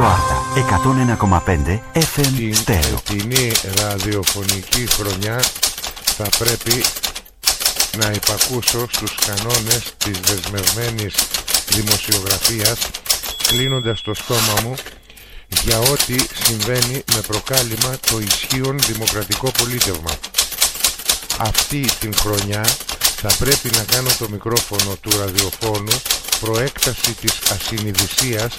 Ράδιο Άρτα 101,5 FM Την στέρεο. φετινή ραδιοφωνική χρονιά θα πρέπει να υπακούσω στους κανόνες της δεσμευμένης δημοσιογραφίας κλείνοντας το στόμα μου για ό,τι συμβαίνει με προκάλημα το ισχύον δημοκρατικό πολίτευμα. Αυτή την χρονιά θα πρέπει να κάνω το μικρόφωνο του ραδιοφώνου προέκταση της ασυνειδησίας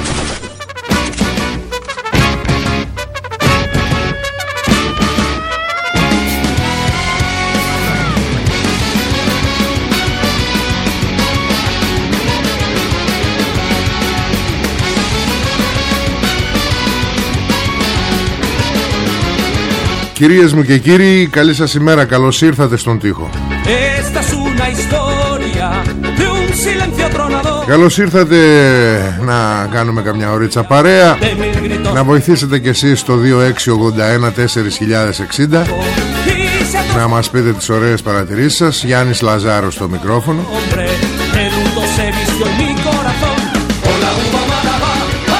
Κυρίες μου και κύριοι, καλή σας ημέρα, καλώς ήρθατε στον τοίχο. Esta es una historia de un silencio tronador. Καλώς ήρθατε να κάνουμε καμιά ωρίτσα παρέα De mil gritos Να βοηθήσετε κι εσείς στο 2681 4060 y se Να μας πείτε τις ωραίες παρατηρήσεις σας Γιάννης Λαζάρος στο μικρόφωνο hombre, el mundo se vistió en mi corazón. Con la uva maraba,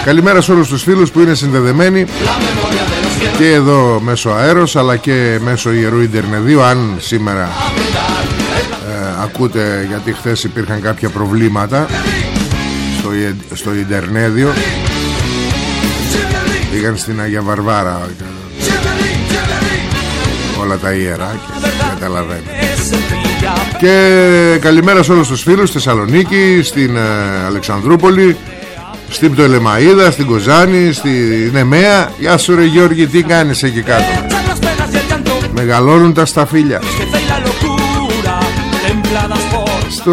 Καλημέρα σε όλους τους φίλους που είναι συνδεδεμένοι la memoria de los cielos Και εδώ μέσω αέρος αλλά και μέσω ιερού Ιντερνεδίου Αν σήμερα ε, ακούτε γιατί χθες υπήρχαν κάποια προβλήματα στο, Ι- στο Ιντερνέδιο Πήγαν στην Αγία Βαρβάρα Όλα τα ιερά και καταλαβαίνω es sencilla. Και καλημέρα σε όλους τους φίλους στη Θεσσαλονίκη, στην ε, Αλεξανδρούπολη, στην Πτολεμαϊδα, στην Κοζάνη, στη Νεμαία. Γεια σου ρε Γιώργη, τι κάνεις εκεί κάτω; Μεγαλώνουν τα σταφύλια. Στο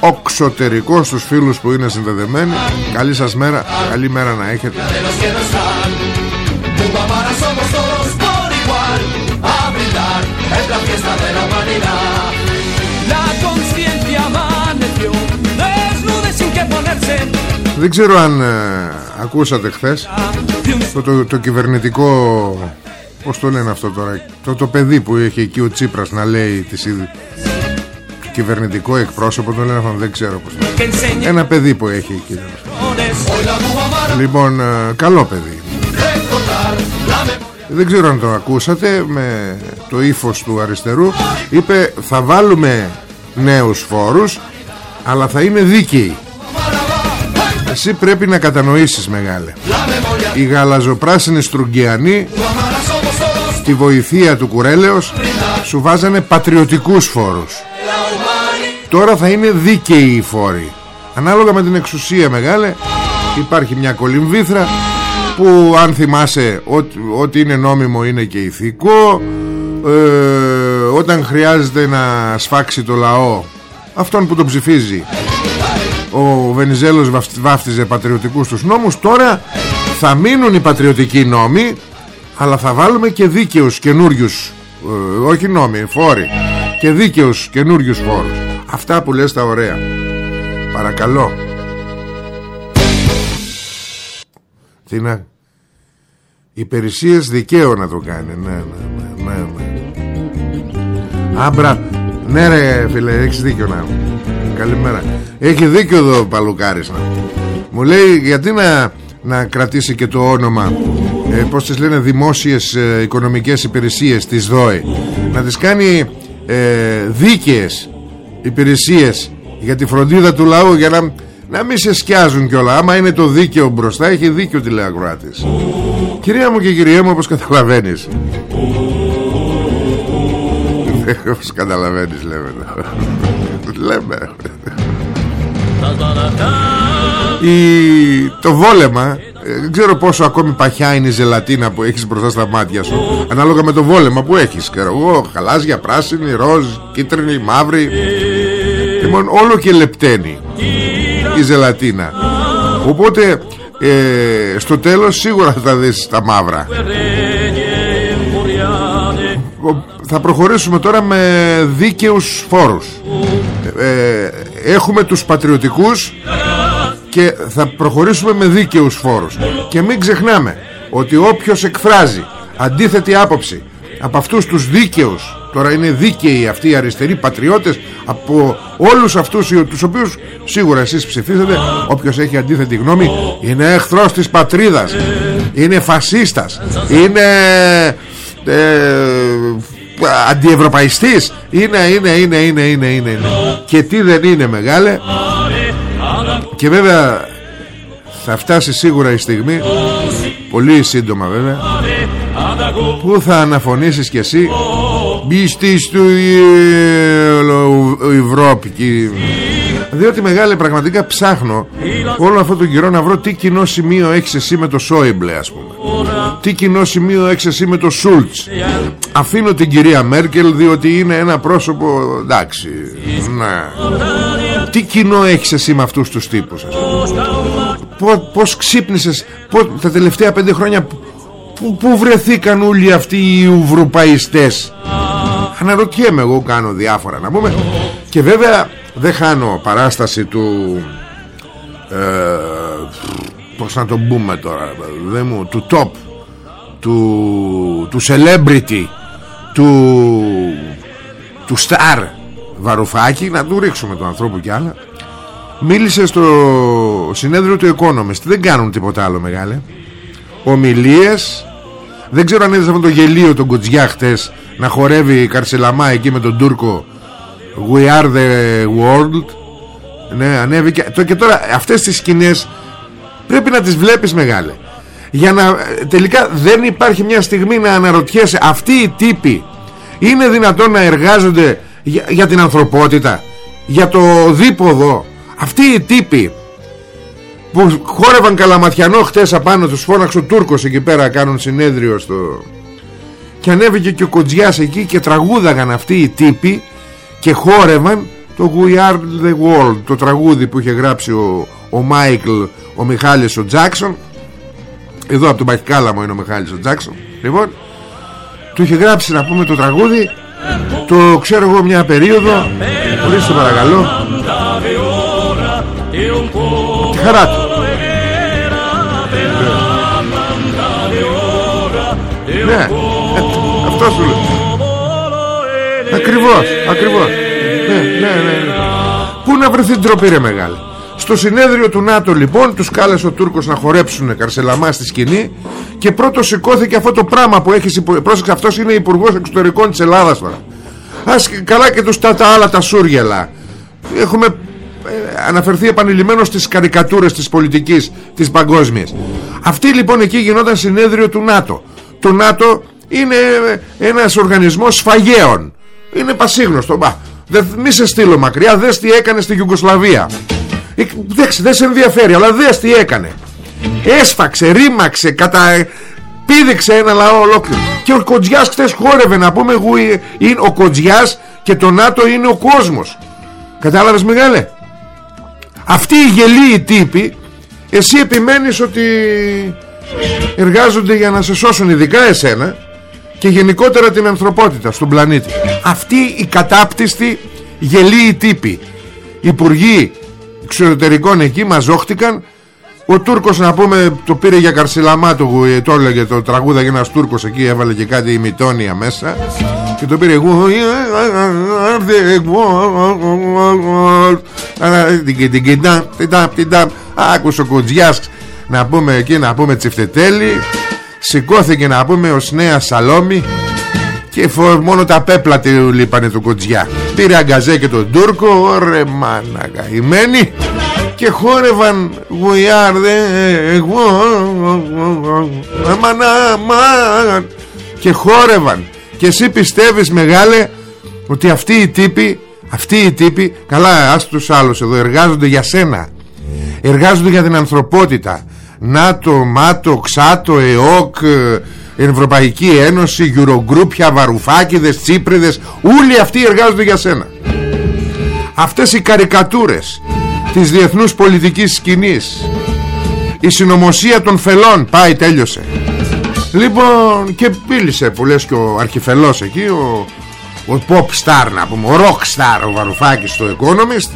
οξωτερικό στους φίλους που είναι συνδεδεμένοι Καλή σας μέρα, καλή μέρα να έχετε. Δεν ξέρω αν ε, ακούσατε χθες De un το, το, το κυβερνητικό Πώς το λένε αυτό τώρα Το, το παιδί που έχει εκεί ο Τσίπρας να λέει τις, είδη- το κυβερνητικό εκπρόσωπο Το λένε αυτό δεν ξέρω πώς το λένε. que enseña Ένα παιδί που έχει εκεί colores. Hoy la uva para Λοιπόν ε, καλό παιδί recordar la memoria. Δεν ξέρω αν το ακούσατε Με το ύφος του αριστερού Είπε θα βάλουμε νέους φόρους Αλλά θα είναι δίκαιοι Εσύ πρέπει να κατανοήσεις μεγάλε La memoria, Οι γαλαζοπράσινοι στρογγιανοί uva para somos todos. τη βοηθεία του κουρέλεως σου βάζανε πατριωτικούς φόρους La humanidad. τώρα θα είναι δίκαιοι οι φόροι ανάλογα με την εξουσία μεγάλε υπάρχει μια κολυμβήθρα που αν θυμάσαι ότι, ότι είναι νόμιμο είναι και ηθικό ε, όταν χρειάζεται να σφάξει το λαό αυτόν που τον ψηφίζει ο Βενιζέλος βαφ- βάφτιζε πατριωτικούς τους νόμους. Τώρα θα μείνουν οι πατριωτικοί νόμοι αλλά θα βάλουμε και δίκαιους καινούριους. όχι νόμοι, φόροι. Και δίκαιους καινούριους φόρους. Αυτά που λες τα ωραία. Παρακαλώ. Τι να υπηρεσίες δικαίου να το κάνει. Ναι ναι ναι, ναι, ναι. Άμπρα Ναι ρε φίλε έχεις δίκιο να Καλημέρα. Έχει δίκιο εδώ ο Παλουκάρης να. Μου λέει γιατί να, να κρατήσει και το όνομα ε, Πώς τις λένε Δημόσιες ε, οικονομικές υπηρεσίες Της ΔΟΕ. Να τις κάνει ε, δίκαιες Υπηρεσίες Για τη φροντίδα του λαού Για να, να μην σε σκιάζουν κιόλα. Άμα είναι το δίκαιο μπροστά Έχει δίκιο τηλεακροάτης Κυρία μου και κυρία μου όπως καταλαβαίνεις. Όπως καταλαβαίνεις λέμε Λέμε. Η... Το βόλεμα ε, Δεν ξέρω πόσο ακόμη παχιά είναι η ζελατίνα που έχεις μπροστά στα μάτια σου Ανάλογα με το βόλεμα που έχεις Ξέρω εγώ χαλάζια, πράσινη, ροζ, κίτρινη, μαύρη. Λοιπόν όλο και λεπταίνει Η ζελατίνα. Οπότε ε, στο τέλος σίγουρα θα δεις τα μαύρα. Θα προχωρήσουμε τώρα με δίκαιους φόρους ε, έχουμε τους πατριωτικούς και θα προχωρήσουμε με δίκαιους φόρους. Και μην ξεχνάμε ότι όποιος εκφράζει αντίθετη άποψη από αυτούς τους δίκαιους τώρα είναι δίκαιοι αυτοί οι αριστεροί πατριώτες από όλους αυτούς τους οποίους σίγουρα εσείς ψηφίσατε όποιος έχει αντίθετη γνώμη είναι εχθρός της πατρίδας είναι φασίστας είναι ε, αντιευρωπαϊστής. Είναι, είναι, είναι, είναι, είναι, είναι, και τι δεν είναι μεγάλε. Και βέβαια θα φτάσει σίγουρα η στιγμή. Πολύ σύντομα βέβαια. Που θα αναφωνήσεις κι εσύ; Μπίστης του Ευρώπη διότι μεγάλη πραγματικά ψάχνω όλο αυτό τον καιρό να βρω τι κοινό σημείο έχεις εσύ με το Σόιμπλε ας πούμε τι κοινό σημείο έχεις εσύ με το Σούλτς; Αφήνω την κυρία Μέρκελ διότι είναι ένα πρόσωπο εντάξει ναι. τι κοινό έχεις εσύ με αυτούς τους τύπους Πώς, πώς ξύπνησες πώς, τα τελευταία πέντε χρόνια Πού, πού βρεθήκαν όλοι αυτοί οι ουβρουπαϊστές Αναρωτιέμαι εγώ κάνω διάφορα να πούμε Και βέβαια δεν χάνω παράσταση του ε, Πώς να το πούμε τώρα δεν μου, Του top Του, του celebrity Του Του star. Βαρουφάκη Να του ρίξουμε τον ανθρώπου κι άλλα. Μίλησε στο συνέδριο του Economist. Δεν κάνουν τίποτα άλλο μεγάλε. Ομιλίες. Δεν ξέρω αν είδες αυτό το γελίο τον Κοτζιά χτες Να χορεύει η Καρσελαμά εκεί με τον Τούρκο. We are the world. Ναι ανέβηκε. Και τώρα αυτές τις σκηνές Πρέπει να τις βλέπεις μεγάλε Για να τελικά δεν υπάρχει μια στιγμή Να αναρωτιέσαι Αυτοί οι τύποι είναι δυνατόν να εργάζονται για, για την ανθρωπότητα Για το δίποδο; Αυτοί οι τύποι που χόρευαν καλαματιανό χτες απάνω τους φώναξε ο Τούρκος εκεί πέρα κάνουν συνέδριο στο... και ανέβηκε και ο Κοντζιάς εκεί και τραγούδαγαν αυτοί οι τύποι και χόρευαν το We Are The World το τραγούδι που είχε γράψει ο, ο Μάικλ ο Μιχάλης ο Τζάξον εδώ από τον Παχικάλαμο είναι ο Μιχάλης ο Τζάξον λοιπόν του είχε γράψει να πούμε το τραγούδι. Το ξέρω εγώ μια περίοδο. Ορίστε παρακαλώ. Τη χαρά του. Ναι αυτό σου λέω. Ακριβώς ακριβώς. Ναι ναι ναι, ναι. πού να βρεθεί ντροπή ρε μεγάλη στο συνέδριο του ΝΑΤΟ λοιπόν τους κάλεσε ο Τούρκος να χορέψουν καρσελαμά στη σκηνή και πρώτο σηκώθηκε αυτό το πράγμα που έχεις πρόσεξε αυτός είναι υπουργός εξωτερικών της Ελλάδας τώρα. Ας καλά και τους τα, τα άλλα τα σούργελα. Έχουμε ε, αναφερθεί επανειλημμένος στις καρικατούρες της πολιτικής της παγκόσμιας. Αυτή λοιπόν εκεί γινόταν συνέδριο του ΝΑΤΟ. Το ΝΑΤΟ είναι ένας οργανισμός σφαγέων. Είναι πασίγνωστο. Μπα, δεν, μη σε στείλω μακριά δες τι έκανε στη Γιουγκοσλαβία ε, δεν σε ενδιαφέρει αλλά δες τι έκανε. Έσφαξε, ρήμαξε κατα... πήδηξε ένα λαό ολόκληρο. Και ο Κοντζιάς χτες χόρευε να πούμε εγώ είναι ο Κοντζιάς και το ΝΑΤΟ είναι ο κόσμος. Κατάλαβες μεγάλε αυτοί οι γελοί τύποι εσύ επιμένεις ότι εργάζονται για να σε σώσουν ειδικά εσένα και γενικότερα την ανθρωπότητα στον πλανήτη. Αυτοί οι κατάπτυστοι γελοί τύποι υπουργοί εξωτερικών εκεί μαζόχτηκαν ο Τούρκος να πούμε το πήρε για καρσιλαμά το, το έλεγε το τραγούδα για ένας Τούρκος εκεί έβαλε και κάτι ημιτόνια μέσα και το πήρε εγώ άκουσε ο Κοντζιάς να πούμε εκεί να πούμε τσιφτετέλη σηκώθηκε να πούμε ως νέα Σαλόμη και μόνο τα πέπλα του λείπανε του Κοντζιά πήρε αγκαζέ και τον Τούρκο ωραία μάνα καημένη και χόρευαν γουιάρδε και χόρευαν. Και εσύ πιστεύεις μεγάλε ότι αυτοί οι τύποι αυτοί οι τύποι καλά ας τους άλλους εδώ εργάζονται για σένα. Εργάζονται για την ανθρωπότητα ΝΑΤΟ, ΜΑΤΟ, ΞΑΤΟ, ΕΟΚ Ευρωπαϊκή Ένωση, Eurogroup, Βαρουφάκηδες, Τσίπριδες όλοι αυτοί εργάζονται για σένα. Αυτές οι καρικατούρες της διεθνούς πολιτικής σκηνής η συνωμοσία των φελών πάει τέλειωσε. Λοιπόν και πήλησε που λες και ο αρχιφελός εκεί ο, ο pop star να πούμε ο rock star ο Βαρουφάκης στο Economist.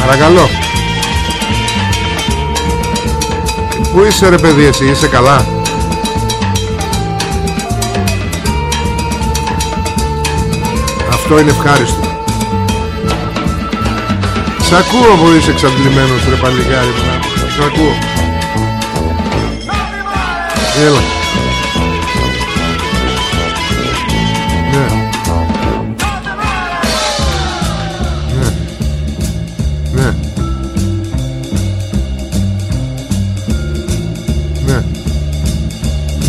Παρακαλώ Πού είσαι ρε παιδί εσύ είσαι καλά; Αυτό είναι ευχάριστο. Σ' ακούω που είσαι εξαντλημένος ρε παλικάρι Σ' ακούω. Έλα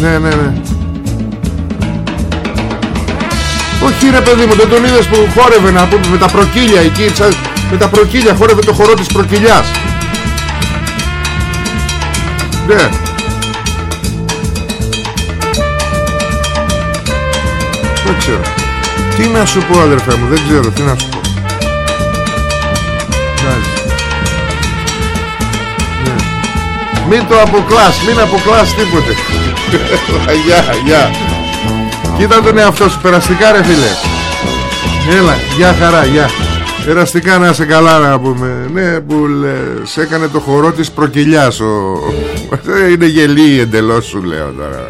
Ναι ναι ναι. Όχι ρε παιδί μου δεν τον είδες που χόρευε να πούμε με τα προκύλια εκεί με τα προκύλια χόρευε το χορό της προκυλιάς. Ναι. Δεν ξέρω. Τι να σου πω αδερφέ μου δεν ξέρω τι να σου πω. Ναι. Μην το αποκλάς, μην αποκλάς τίποτε Γεια, γεια. Κοίτα τον εαυτό σου, περαστικά ρε φίλε. Έλα, γεια χαρά, γεια. Εραστικά να σε καλά να πούμε. Ναι που λες Έκανε το χορό της προκυλιάς ο... Είναι γελί εντελώς σου λέω τώρα.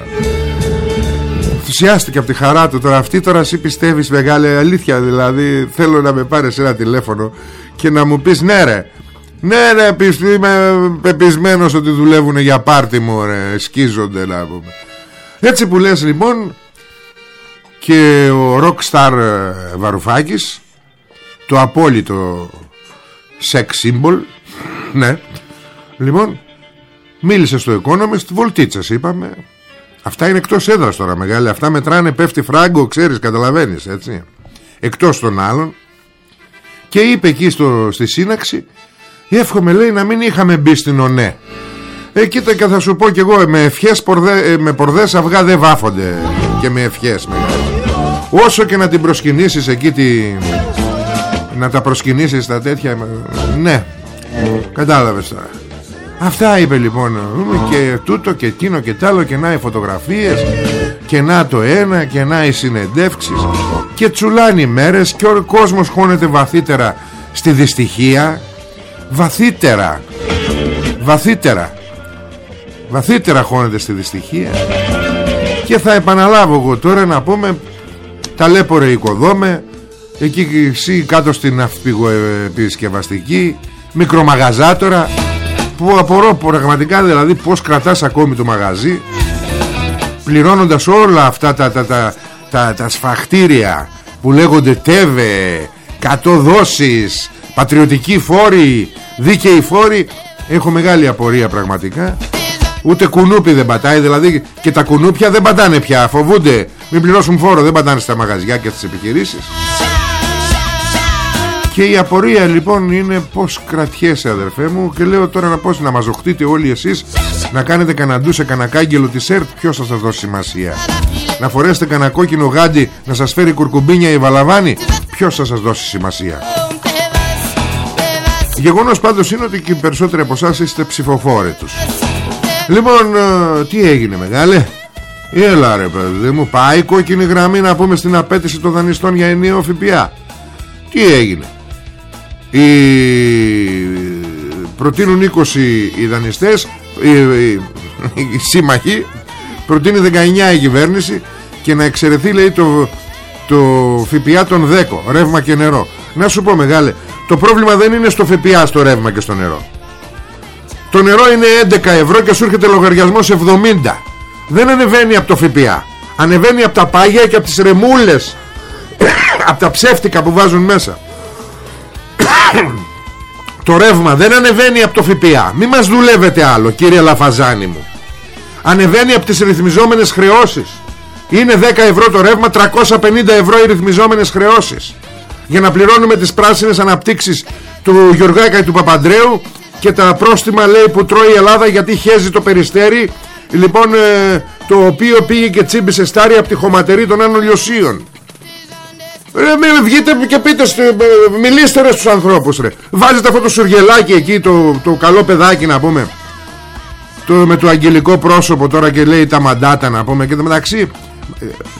Ενθουσιάστηκε από τη χαρά του Τώρα. Αυτή τώρα εσύ πιστεύεις μεγάλη αλήθεια Δηλαδή θέλω να με πάρεις ένα τηλέφωνο Και να μου πεις ναι ρε Ναι ρε είμαι πεπισμένος ότι δουλεύουν για πάρτι μου ρε Σκίζονται να πούμε. Έτσι που λες λοιπόν Και ο rockstar ε, Βαρουφάκης το απόλυτο sex symbol ναι λοιπόν μίλησε στο Economist βολτίτσας είπαμε. Αυτά είναι εκτός έδρας τώρα μεγάλη αυτά μετράνε πέφτει φράγκο ξέρεις καταλαβαίνεις έτσι. Εκτός των άλλων. Και είπε εκεί στο, στη σύναξη εύχομαι λέει να μην είχαμε μπει στην ΟΝΕ. Ε, κοίτα και θα σου πω κι εγώ με ευχές πορδέ, ε, με πορδές αυγά δεν βάφονται και με ευχές μεγάλη. όσο και να την προσκυνήσεις εκεί την να τα προσκυνήσεις τα τέτοια ναι. Κατάλαβες τώρα. Αυτά είπε λοιπόν και τούτο και εκείνο και τ' άλλο και να οι φωτογραφίες και να το ένα και να οι συνεντεύξεις. Και τσουλάνει μέρες και ο κόσμος χώνεται βαθύτερα στη δυστυχία βαθύτερα. Βαθύτερα. Βαθύτερα χώνεται στη δυστυχία. Και θα επαναλάβω εγώ τώρα να πούμε ταλέπορε οικοδόμε εκεί εσύ κάτω στην επισκευαστική μικρομαγαζάτορα που απορώ πραγματικά δηλαδή πως κρατάς ακόμη το μαγαζί πληρώνοντας όλα αυτά τα, τα, τα, τα, τα σφαχτήρια που λέγονται τέβε κατοδόσεις πατριωτικοί φόροι δίκαιοι φόροι έχω μεγάλη απορία πραγματικά. Ούτε κουνούπι δεν πατάει δηλαδή και τα κουνούπια δεν πατάνε πια φοβούνται. Μην πληρώσουν φόρο δεν πατάνε στα μαγαζιά και στις επιχειρήσεις. Και η απορία λοιπόν είναι πως κρατιέσαι αδερφέ μου Και λέω τώρα να πως να μαζοχτείτε όλοι εσείς Να κάνετε καναντού σε κανένα κάγκελο της ΕΡΤ Ποιος θα σας δώσει σημασία. Να φορέσετε κανένα κόκκινο γάντι Να σας φέρει κουρκουμπίνια η βαλαβάνη Ποιος θα σας δώσει σημασία Γεγονός πάντως είναι ότι και οι περισσότεροι από εσάς είστε ψηφοφόροι τους. Λοιπόν ε, τι έγινε μεγάλε; Έλα ρε παιδί μου Πάει η κόκκινη γραμμή να πούμε στην απέτηση των δανειστών για ενίο ΦΠΑ. Τι έγινε; Οι... προτείνουν 20 οι δανειστές οι, οι, οι σύμμαχοι προτείνει 19 η κυβέρνηση και να εξαιρεθεί λέει το, το ΦΠΑ των 10 ρεύμα και νερό. Να σου πω μεγάλε το πρόβλημα δεν είναι στο ΦΠΑ στο ρεύμα και στο νερό. Το νερό είναι 11 ευρώ και σου έρχεται λογαριασμός 70 δεν ανεβαίνει από το ΦΠΑ. Ανεβαίνει από τα πάγια και από τις ρεμούλες. Από τα ψεύτικα που βάζουν μέσα. Το ρεύμα δεν ανεβαίνει από το ΦΠΑ. Μη μας δουλεύετε άλλο κύριε Λαφαζάνη μου. Ανεβαίνει από τις ρυθμιζόμενες χρεώσεις. Είναι 10 ευρώ το ρεύμα 350 ευρώ οι ρυθμιζόμενες χρεώσεις Για να πληρώνουμε τις πράσινες αναπτύξεις Του Γιωργάκα και του Παπαντρέου Και τα πρόστιμα λέει που τρώει η Ελλάδα Γιατί χέζει το περιστέρι Λοιπόν ε, το οποίο πήγε και τσίμπησε στάρι Από τη χωματερή των Άνω Λιωσίων Ρε, μη βγείτε και πείτε, στο- ε, μιλήστε ρε στους ανθρώπους ρε. Βάζετε αυτό το σουργελάκι εκεί, το, το καλό παιδάκι να πούμε. Το, με το αγγελικό πρόσωπο τώρα και λέει τα μαντάτα να πούμε και το μεταξύ ε,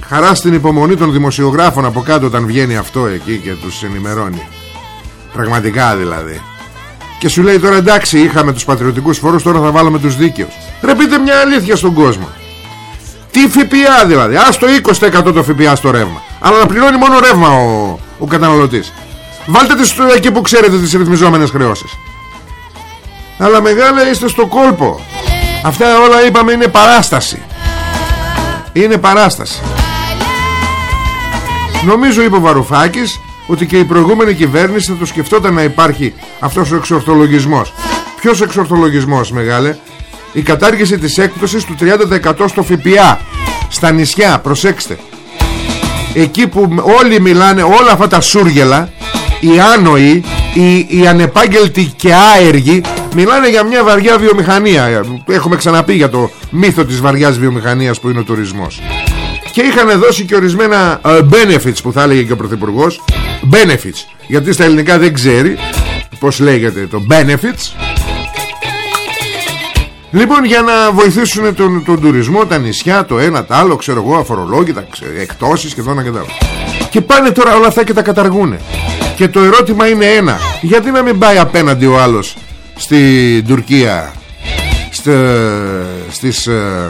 χαρά στην υπομονή των δημοσιογράφων από κάτω όταν βγαίνει αυτό εκεί και τους ενημερώνει. Πραγματικά δηλαδή. Και σου λέει τώρα εντάξει είχαμε τους πατριωτικούς φόρους τώρα θα βάλουμε τους δίκαιους. Ρε πείτε μια αλήθεια στον κόσμο. Τι ΦΠΑ δηλαδή. Ας το 20% το ΦΠΑ στο ρεύμα. Αλλά να πληρώνει μόνο ρεύμα ο, ο καταναλωτής. Βάλτε τις στο- εκεί που ξέρετε τις ρυθμιζόμενες χρεώσεις. Αλλά μεγάλα είστε στο κόλπο. Αυτά όλα είπαμε είναι παράσταση. Είναι παράσταση. Νομίζω είπε ο Βαρουφάκης ότι και η προηγούμενη κυβέρνηση θα το σκεφτόταν να υπάρχει αυτός ο εξορθολογισμός. Ποιος εξορθολογισμός μεγάλε; Η κατάργηση της έκπτωσης του 30% στο ΦΠΑ. Στα νησιά, προσέξτε. Εκεί που όλοι μιλάνε όλα αυτά τα σούργελα, οι άνοιοι, οι, οι ανεπάγγελτοι και άεργοι μιλάνε για μια βαριά βιομηχανία. Έχουμε ξαναπεί για το μύθο της βαριάς βιομηχανίας που είναι ο τουρισμός. Και είχαν δώσει και ορισμένα ε, benefits που θα έλεγε και ο Πρωθυπουργός. Benefits. Γιατί στα ελληνικά δεν ξέρει πως λέγεται το benefits. Λοιπόν για να βοηθήσουν τον, τον τουρισμό τα νησιά το ένα το άλλο ξέρω εγώ αφορολόγητα ξε- εκτόσεις και το ένα και το άλλο. Και πάνε τώρα όλα αυτά και τα καταργούνε. Και το ερώτημα είναι ένα. Γιατί να μην πάει απέναντι ο άλλος στην Τουρκία στε, στις ε,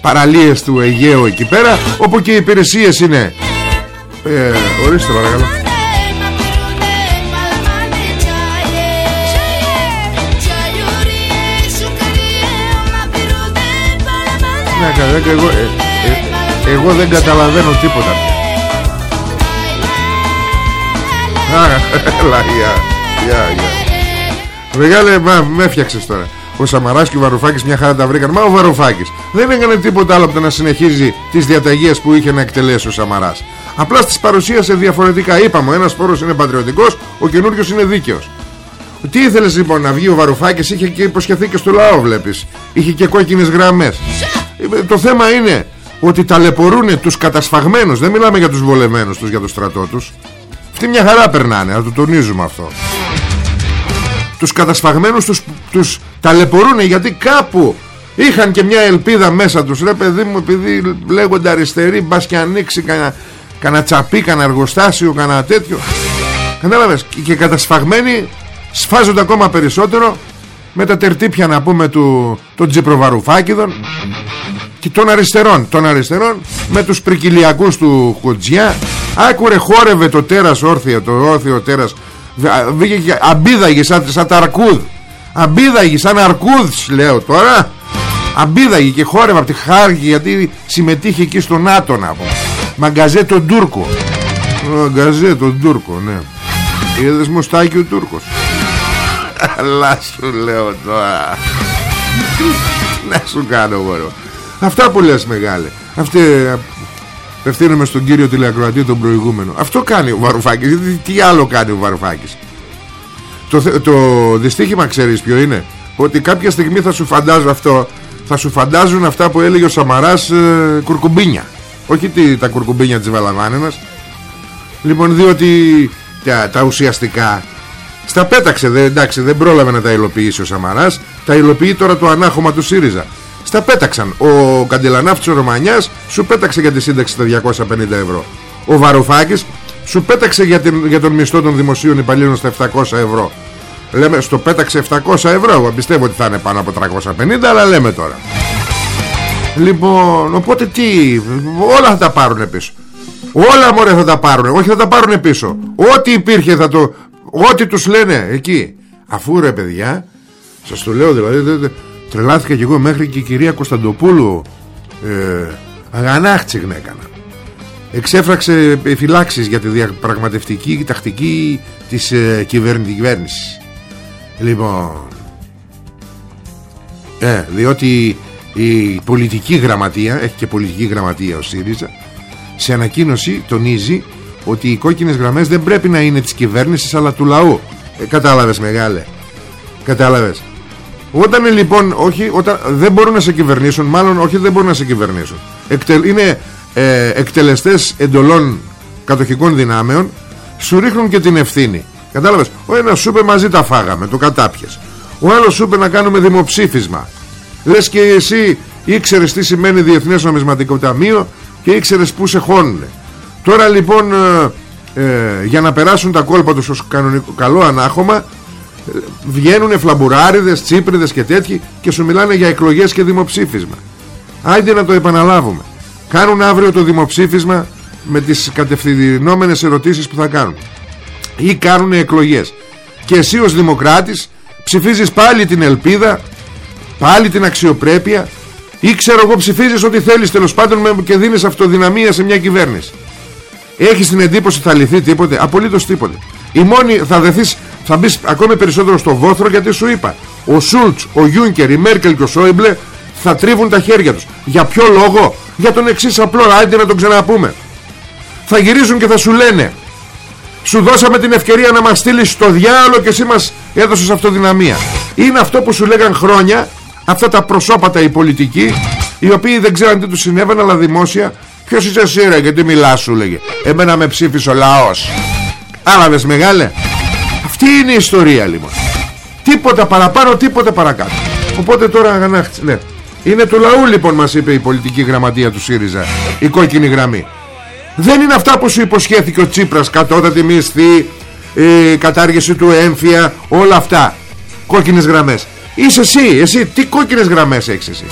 παραλίες του Αιγαίου εκεί πέρα όπου και οι υπηρεσίες είναι. Ε, ορίστε παρακαλώ. Ναι, καλά, και εγώ, ε, ε, εγώ δεν καταλαβαίνω τίποτα. Α, έλα, γεια, γεια, γεια. Μεγάλε, μα, με έφτιαξες τώρα. Ο Σαμαράς και ο Βαρουφάκης μια χαρά τα βρήκαν. Μα ο Βαρουφάκης δεν έκανε τίποτα άλλο από το να συνεχίζει τις διαταγές που είχε να εκτελέσει ο Σαμαράς. Απλά στις παρουσίασε διαφορετικά. Είπαμε, ο ένας φόρος είναι πατριωτικός Ο καινούριος είναι δίκαιος. Τι ήθελες λοιπόν να βγει ο Βαρουφάκης; Είχε και υποσχεθεί και στο λαό βλέπεις. Είχε και κόκκινες γραμμές. Ε, Το θέμα είναι ότι ταλαιπωρούν τους κατασφαγμένους. Δεν μιλάμε για τους βολεμένους τους για το στρατό τους. Αυτή μια χαρά περνάνε Να το τονίζουμε αυτό τους κατασφαγμένους τους, τους ταλαιπωρούν γιατί κάπου είχαν και μια ελπίδα μέσα τους. Ρε παιδί μου επειδή λέγονται αριστεροί μπας και ανοίξει κανένα κανα τσαπί, κανένα εργοστάσιο κανένα τέτοιο. Κατάλαβες; Και, και κατασφαγμένοι σφάζονται ακόμα περισσότερο με τα τερτύπια να πούμε του, των τζιπροβαρουφάκηδων και των αριστερών. Των αριστερών με τους πρικυλιακούς του Χουτζιά. Άκουρε χόρευε το τέρας όρθιο το όρθιο τέρας. Β- βγήκε και αμπίδαγε σαν, σαν τα αρκούδ. Αμπίδαγε σαν αρκούδς λέω τώρα. Αμπίδαγε και χόρευε από τη χάρη γιατί συμμετείχε εκεί στο ΝΑΤΟ να πω. Μαγκαζέ τον Τούρκο μαγκαζέ τον Τούρκο ναι. Είδες μουστάκι ο Τούρκος. Αλλά σου λέω τώρα. Να σου κάνω μωρό. Αυτά που λες μεγάλε. Αυτή Απευθύνομαι στον κύριο τηλεακροατή τον προηγούμενο. Αυτό κάνει ο Βαρουφάκης. Γιατί τι άλλο κάνει ο Βαρουφάκης; Το, θε- το δυστύχημα ξέρεις ποιο είναι; Ότι κάποια στιγμή θα σου φαντάζω αυτό. Θα σου φαντάζουν αυτά που έλεγε ο Σαμαράς ε, Κουρκουμπίνια. Όχι τι, τα κουρκουμπίνια της Βαλαβάνενας Λοιπόν διότι τα, τα ουσιαστικά στα πέταξε, δε, εντάξει δεν πρόλαβε να τα υλοποιήσει ο Σαμαράς. Τα υλοποιεί τώρα το ανάχωμα του ΣΥΡΙΖΑ Στα πέταξαν. Ο καντελανάφτης ο Ρωμανιάς Σου πέταξε για τη σύνταξη τα 250 ευρώ. Ο Βαρουφάκης σου πέταξε για, την, για τον μισθό των δημοσίων υπαλλήλων στα 700 ευρώ. Λέμε στο πέταξε 700 ευρώ. Εγώ πιστεύω ότι θα είναι πάνω από 350 Αλλά λέμε τώρα. Λοιπόν οπότε τι Όλα θα τα πάρουν πίσω. Όλα μωρέ θα τα πάρουν Όχι θα τα πάρουν πίσω. Ό,τι υπήρχε θα το Ό,τι τους λένε εκεί. Αφού ρε παιδιά Σας το λέω δηλαδή δε- δε- Τρελάθηκα κι εγώ μέχρι και η κυρία Κωνσταντοπούλου ε, Αγανάχτσιγ έκανα. Εξέφραξε φυλάξεις για τη διαπραγματευτική τακτική της ε, κυβέρνη- κυβέρνησης Λοιπόν ε, διότι η πολιτική γραμματεία έχει και πολιτική γραμματεία ο ΣΥΡΙΖΑ σε ανακοίνωση τονίζει ότι οι κόκκινες γραμμές δεν πρέπει να είναι της κυβέρνησης αλλά του λαού. Ε, κατάλαβες μεγάλε. Κατάλαβες όταν ε, λοιπόν όχι, όταν δεν μπορούν να σε κυβερνήσουν μάλλον όχι δεν μπορούν να σε κυβερνήσουν. Εκτε, είναι ε, εκτελεστές εντολών κατοχικών δυνάμεων σου ρίχνουν και την ευθύνη. Κατάλαβες; Ο ένας σου είπε μαζί τα φάγαμε το κατάπιες ο άλλος σου είπε να κάνουμε δημοψήφισμα λες και εσύ ήξερες τι σημαίνει Διεθνές Νομισματικό Ταμείο και ήξερες που σε χώνουνε. Τώρα λοιπόν ε, ε, για να περάσουν τα κόλπα τους ως κανονικό, καλό ανάχωμα ε, βγαίνουν φλαμπουράριδες, τσίπριδες και τέτοιοι και σου μιλάνε για εκλογές και δημοψήφισμα. Άιντε να το επαναλάβουμε. Κάνουν αύριο το δημοψήφισμα Με τις κατευθυνόμενες ερωτήσεις που θα κάνουν. Ή κάνουν εκλογές. Και εσύ ως δημοκράτης Ψηφίζεις πάλι την ελπίδα Πάλι την αξιοπρέπεια Ή ξέρω εγώ ψηφίζεις ό,τι θέλεις τέλος πάντων Και δίνεις αυτοδυναμία σε μια κυβέρνηση. Έχεις την εντύπωση θα λυθεί τίποτε; Απολύτως τίποτε Η μόνη θα δεθείς Θα μπεις ακόμη περισσότερο στο βόθρο γιατί σου είπα Ο Σούλτς, ο Γιούνκερ, η Μέρκελ και ο Σόιμπλε θα τρίβουν τα χέρια τους. Για ποιο λόγο; Για τον εξής απλό άντε να τον ξαναπούμε. Θα γυρίζουν και θα σου λένε σου δώσαμε την ευκαιρία να μας στείλεις στο διάλογο και εσύ μας έδωσες αυτοδυναμία είναι αυτό που σου λέγαν χρόνια αυτά τα προσώπατα οι πολιτικοί οι οποίοι δεν ξέραν τι τους συνέβαινε αλλά δημόσια ποιος είσαι εσύ ρε γιατί μιλάς σου λέγε. Εμένα με ψήφισε ο λαός Άλαβες μεγάλε. Αυτή είναι η ιστορία λοιπόν. Τίποτα παραπάνω τίποτα παρακάτω. Οπότε τώρα αγανάχτησε ναι. Είναι του λαού λοιπόν μας είπε η πολιτική γραμματεία του ΣΥΡΙΖΑ Η κόκκινη γραμμή. Δεν είναι αυτά που σου υποσχέθηκε ο Τσίπρας Κατώτατη μισθή η Κατάργηση του έμφυα Όλα αυτά. Κόκκινες γραμμές. Είσαι εσύ, εσύ τι κόκκινες γραμμές έχεις εσύ;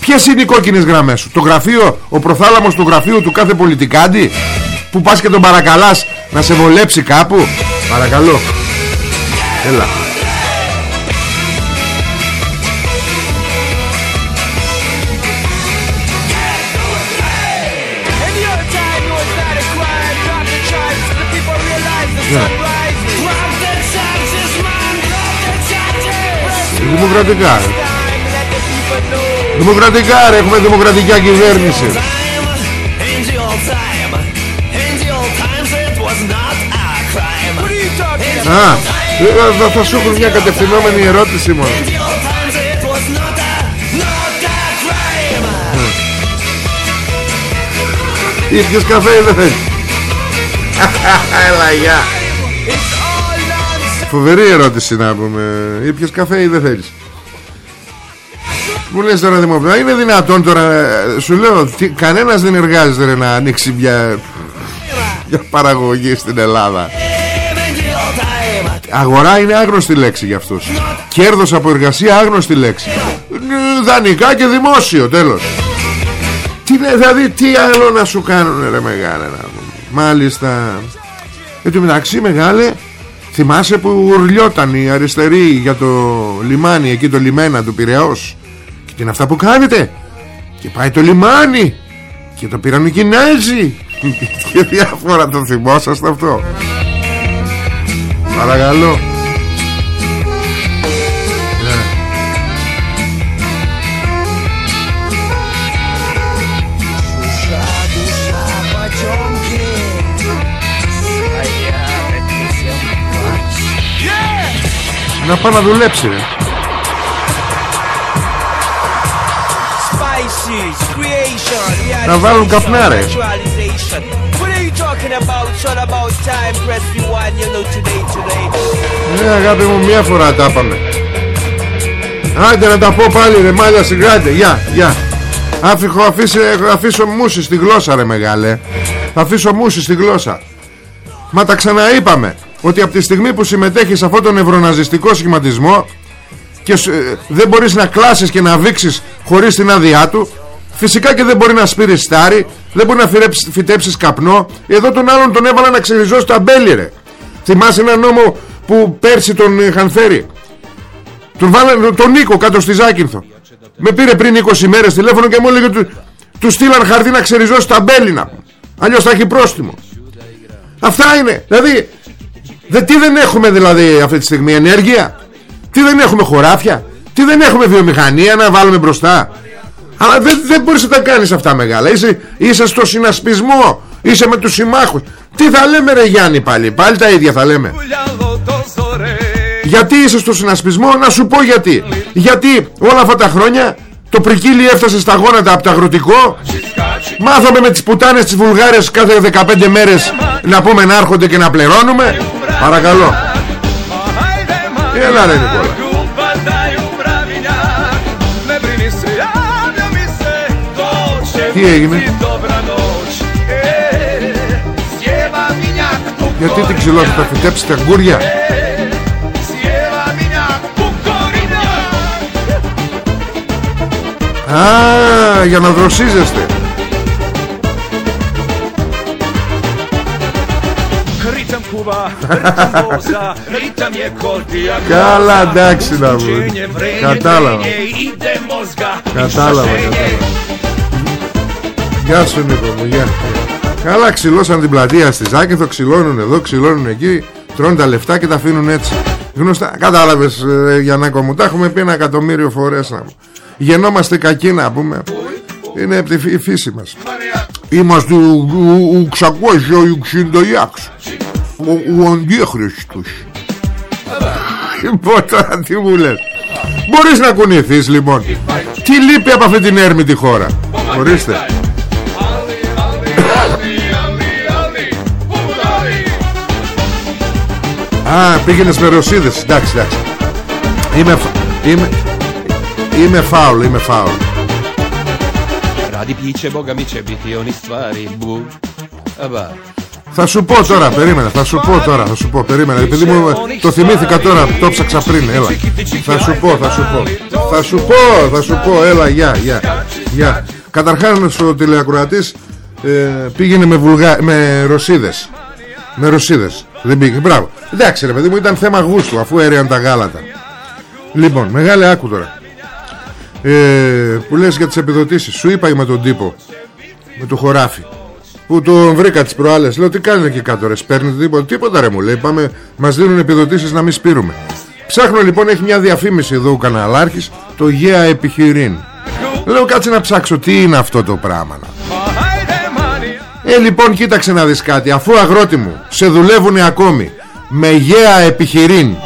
Ποιες είναι οι κόκκινες γραμμές σου; Το γραφείο, ο προθάλαμος του γραφείου του κάθε πολιτικάντη; Που πας και τον παρακαλάς να σε βολέψει κάπου. Παρακαλώ. Έλα. Δημοκρατικά ρε. Δημοκρατικά ρε. Έχουμε δημοκρατικά κυβέρνηση Α, ε, θα σου έχουν μια κατευθυνόμενη ερώτηση μόνο. Ήπιες καφέ ή δεν θέλεις. Έλα γεια. Φοβερή ερώτηση να πούμε. Ήπιες καφέ ή δεν θέλεις; Μου λες τώρα δημοπρά Είναι δυνατόν τώρα Σου λέω τι, Κανένας δεν εργάζεται να ανοίξει μια Για παραγωγή στην Ελλάδα Αγορά είναι άγνωστη λέξη για αυτούς. Κέρδος από εργασία άγνωστη λέξη. Δανεικά και δημόσιο τέλος. Τι, Δηλαδή τι άλλο να σου κάνουν ρε μεγάλε Μάλιστα. Εν τω μεταξύ μεγάλε Θυμάσαι που ουρλιόταν η αριστερή για το λιμάνι Εκεί το λιμένα του Πειραιός; Και τι είναι αυτά που κάνετε; Και πάει το λιμάνι Και το πήραν οι Κινέζοι Και διάφορα το θυμόσαστε αυτό Παρακαλώ. Να πάω να δουλέψει ρε. Να βάλουν καπνά ρε Ναι αγάπη μου μια φορά τα πάμε. Άντε να τα πω πάλι ρε μάλια συγκράτε Γεια γεια. Αφήσω, αφήσω, αφήσω μουσι στη γλώσσα ρε μεγάλε. Θα αφήσω μουσι στη γλώσσα. Μα τα ξαναείπαμε ότι από τη στιγμή που συμμετέχεις σε αυτόν τον ευρωναζιστικό σχηματισμό και ε, δεν μπορείς να κλάσεις και να βήξεις χωρίς την άδειά του φυσικά και δεν μπορεί να σπείρεις στάρι δεν μπορεί να φυτέψεις καπνό. Εδώ τον άλλον τον έβαλα να ξεριζώσει τα μπέλη ρε. Θυμάσαι ένα νόμο που πέρσι τον είχαν φέρει τον, βάλε, τον Νίκο κάτω στη Ζάκυνθο. Με πήρε πριν 20 μέρες τηλέφωνο και μου έλεγε του, του στείλαν χαρτί να ξεριζώσει τα μπέλινα αλλιώς θα έχει πρόστιμο. Αυτά είναι. Δηλαδή Δε, τι δεν έχουμε δηλαδή αυτή τη στιγμή ενέργεια; Τι δεν έχουμε χωράφια; Τι δεν έχουμε βιομηχανία να βάλουμε μπροστά; Αλλά δεν, δεν μπορείς να τα κάνεις αυτά μεγάλα Είσαι, είσαι στο συνασπισμό Είσαι με τους συμμάχους Τι θα λέμε ρε Γιάννη πάλι Πάλι τα ίδια θα λέμε Γιατί είσαι στο συνασπισμό Να σου πω γιατί Γιατί όλα αυτά τα χρόνια Το πρικίλι έφτασε στα γόνατα από το αγροτικό Μάθαμε με τις πουτάνες τις βουλγάρες κάθε 15 μέρες να πούμε να έρχονται και να πληρώνουμε. Παρακαλώ. Έλα ρε Νικόλα. Τι έγινε; Γιατί την ξυλώση θα φυτέψει τα γκούρια Α, για να δροσίζεστε. Καλά εντάξει να μου Κατάλαβα. Κατάλαβα Γεια σου Νίκο μου γεια. Καλά ξυλώσαν την πλατεία στη Ζάκηθο Ξυλώνουν εδώ ξυλώνουν εκεί Τρώνε τα λεφτά και τα αφήνουν έτσι. Γνωστά Κατάλαβες ε, Γιαννάκο μου Τα έχουμε πει ένα εκατομμύριο φορές να Γεννόμαστε κακοί να πούμε. Είναι από τη φύση μας. Είμαστε ο 666 Ο αντίχρηστος Λοιπόν τώρα τι μου λες. Μπορείς να κουνηθείς λοιπόν. Τι λείπει από αυτή την έρμητη χώρα. Ορίστε Α πήγαινες με ρωσίδες. Εντάξει εντάξει. Είμαι, είμαι, είμαι φάουλ Είμαι φάουλ. Θα σου πω τώρα, περίμενε, θα σου πω τώρα, θα σου πω, περίμενε. Επειδή μου το θυμήθηκα τώρα, το ψάξα πριν, έλα. Θα σου πω, θα σου πω. Θα σου πω, θα σου πω, έλα, γεια, γεια, γεια. Καταρχάς ο τηλεακροατής ε, πήγαινε με, βουλγα... με ρωσίδες. Με ρωσίδες, δεν πήγε, μπράβο. Εντάξει ρε παιδί μου, ήταν θέμα γούστου αφού έρεαν τα γάλατα. Λοιπόν, μεγάλη άκου τώρα. Ε, Που λες για τις επιδοτήσεις. Σου είπα με τον τύπο Με το χωράφι που τον βρήκα τις προάλλες. Λέω τι κάνετε εκεί κάτω ρε Σπέρνετε τίποτα Τίποτα ρε μου λέει Πάμε μας δίνουν επιδοτήσεις να μην σπείρουμε. Ψάχνω λοιπόν έχει μια διαφήμιση εδώ ο καναλάρχης Το γέα επιχειρήν. Λέω κάτσε να ψάξω τι είναι αυτό το πράγμα Ε λοιπόν κοίταξε να δεις κάτι. Αφού αγρότη μου σε δουλεύουν ακόμη Με γέα επιχειρήν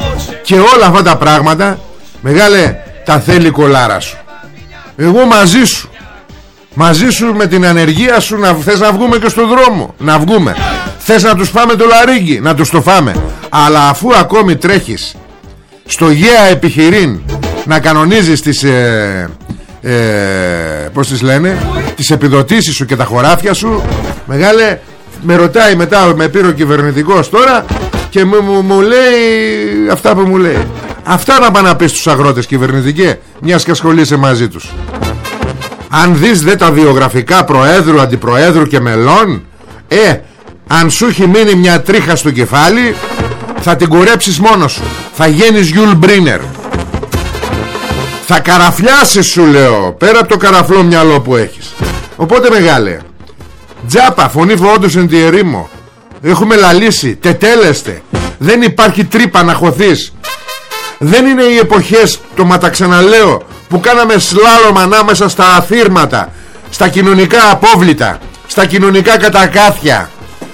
Και όλα αυτά τα πράγματα Μεγάλε τα θέλει κολάρα σου. Εγώ μαζί σου. Μαζί σου με την ανεργία σου να, Θες να βγούμε και στον δρόμο. Να βγούμε. Θες να τους πάμε το λαρίγκι Να τους το φάμε. Αλλά αφού ακόμη τρέχεις Στο γέα επιχειρήν Να κανονίζεις τις ε, ε, Πώς τις λένε Τις επιδοτήσεις σου και τα χωράφια σου. Μεγάλε Με ρωτάει μετά Με πήρε ο κυβερνητικός τώρα Και μου, μου, μου λέει Αυτά που μου λέει. Αυτά να πάνε να πεις στους αγρότες κυβερνητικέ Μιας και ασχολείσαι μαζί τους. Αν δεις δε τα βιογραφικά προέδρου, αντιπροέδρου και μελών Ε, αν σου έχει μείνει μια τρίχα στο κεφάλι Θα την κουρέψεις μόνος σου. Θα γίνεις Γιουλ Μπρίνερ Θα καραφλιάσεις σου λέω Πέρα από το καραφλό μυαλό που έχεις. Οπότε μεγάλε Τζάπα, φωνή φωόντους εν τη ερήμο. Έχουμε λαλήσει, τετέλεστε. Δεν υπάρχει τρύπα να χωθείς. Δεν είναι οι εποχές, το ματαξαναλέω που κάναμε σλάλομ ανάμεσα στα αθήρματα στα κοινωνικά απόβλητα στα κοινωνικά κατακάθια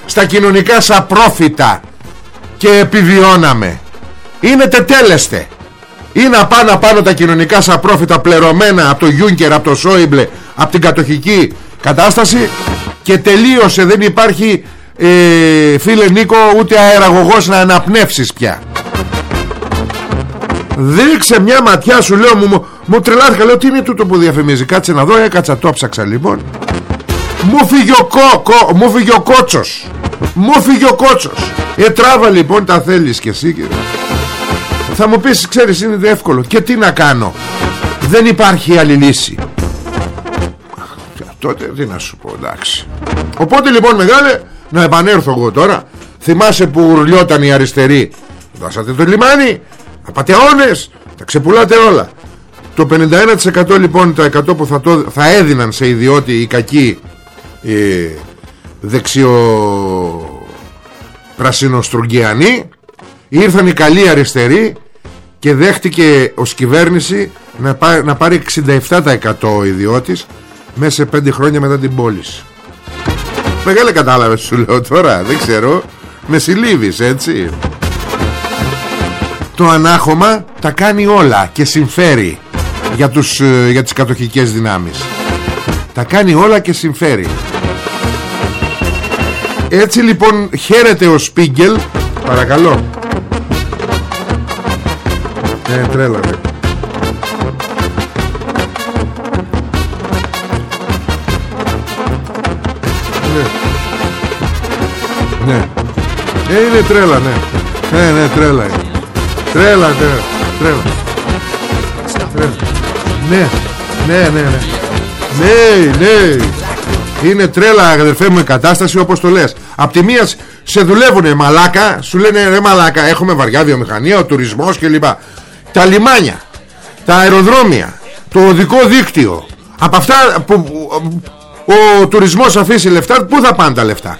στα κοινωνικά σαπρόφητα και επιβιώναμε. Είναι τετέλεστε είναι απάνω πάνω τα κοινωνικά σαπρόφητα πληρωμένα από το Γιούνκερ, από το Σόιμπλε από την κατοχική κατάσταση. Και τελείωσε δεν υπάρχει ε, φίλε Νίκο ούτε αεραγωγός να αναπνεύσεις πια. Δείξε μια ματιά σου λέω μου, μου τρελάθηκα λέω τι είναι τούτο που διαφημίζει Κάτσε να δω έκατσα το ψάξα λοιπόν. Μου φύγει ο, κο, κο, μου φύγει ο κότσος. Μου φύγει ο κότσος. Ε τράβα λοιπόν τα θέλεις και εσύ κύριε. Θα μου πεις ξέρεις είναι εύκολο. Και τι να κάνω; Δεν υπάρχει άλλη λύση. Τότε τι να σου πω εντάξει. Οπότε λοιπόν μεγάλε Να επανέλθω εγώ τώρα. Θυμάσαι που ουρλιόταν η αριστερή; Δώσατε το λιμάνι Απατεώνες Τα ξεπουλάτε όλα. Το 51% λοιπόν τα 100 που θα, το, θα έδιναν σε ιδιώτη οι κακοί ε, Δεξιο Πρασινοστρογγιανοί Ήρθαν οι καλοί αριστεροί Και δέχτηκε ως κυβέρνηση να, να πάρει 67% ο ιδιώτης Μέσα σε 5 χρόνια μετά την πώληση. Μεγάλη κατάλαβες σου λέω τώρα Δεν ξέρω. Με συλλήβεις έτσι. Το ανάχωμα τα κάνει όλα και συμφέρει για, τους, ε, για τις κατοχικές δυνάμεις. Τα κάνει όλα και συμφέρει. Έτσι λοιπόν χαίρεται ο Σπίγκελ. Παρακαλώ Ε τρέλα ναι. Ναι. Ναι. Ε, είναι τρέλα, ναι. Ναι, ναι, τρέλα είναι. Τρέλα, ναι. Τρέλα. Τρέλα. Ναι, ναι, ναι, ναι. Ναι, ναι. Είναι τρέλα, αδερφέ μου, η κατάσταση όπως το λες. Απ' τη μία σε δουλεύουνε μαλάκα, σου λένε ρε μαλάκα, έχουμε βαριά βιομηχανία, ο τουρισμός κλπ. Τα λιμάνια, τα αεροδρόμια, το οδικό δίκτυο. Από αυτά που ο τουρισμός αφήσει λεφτά, πού θα πάνε τα λεφτά;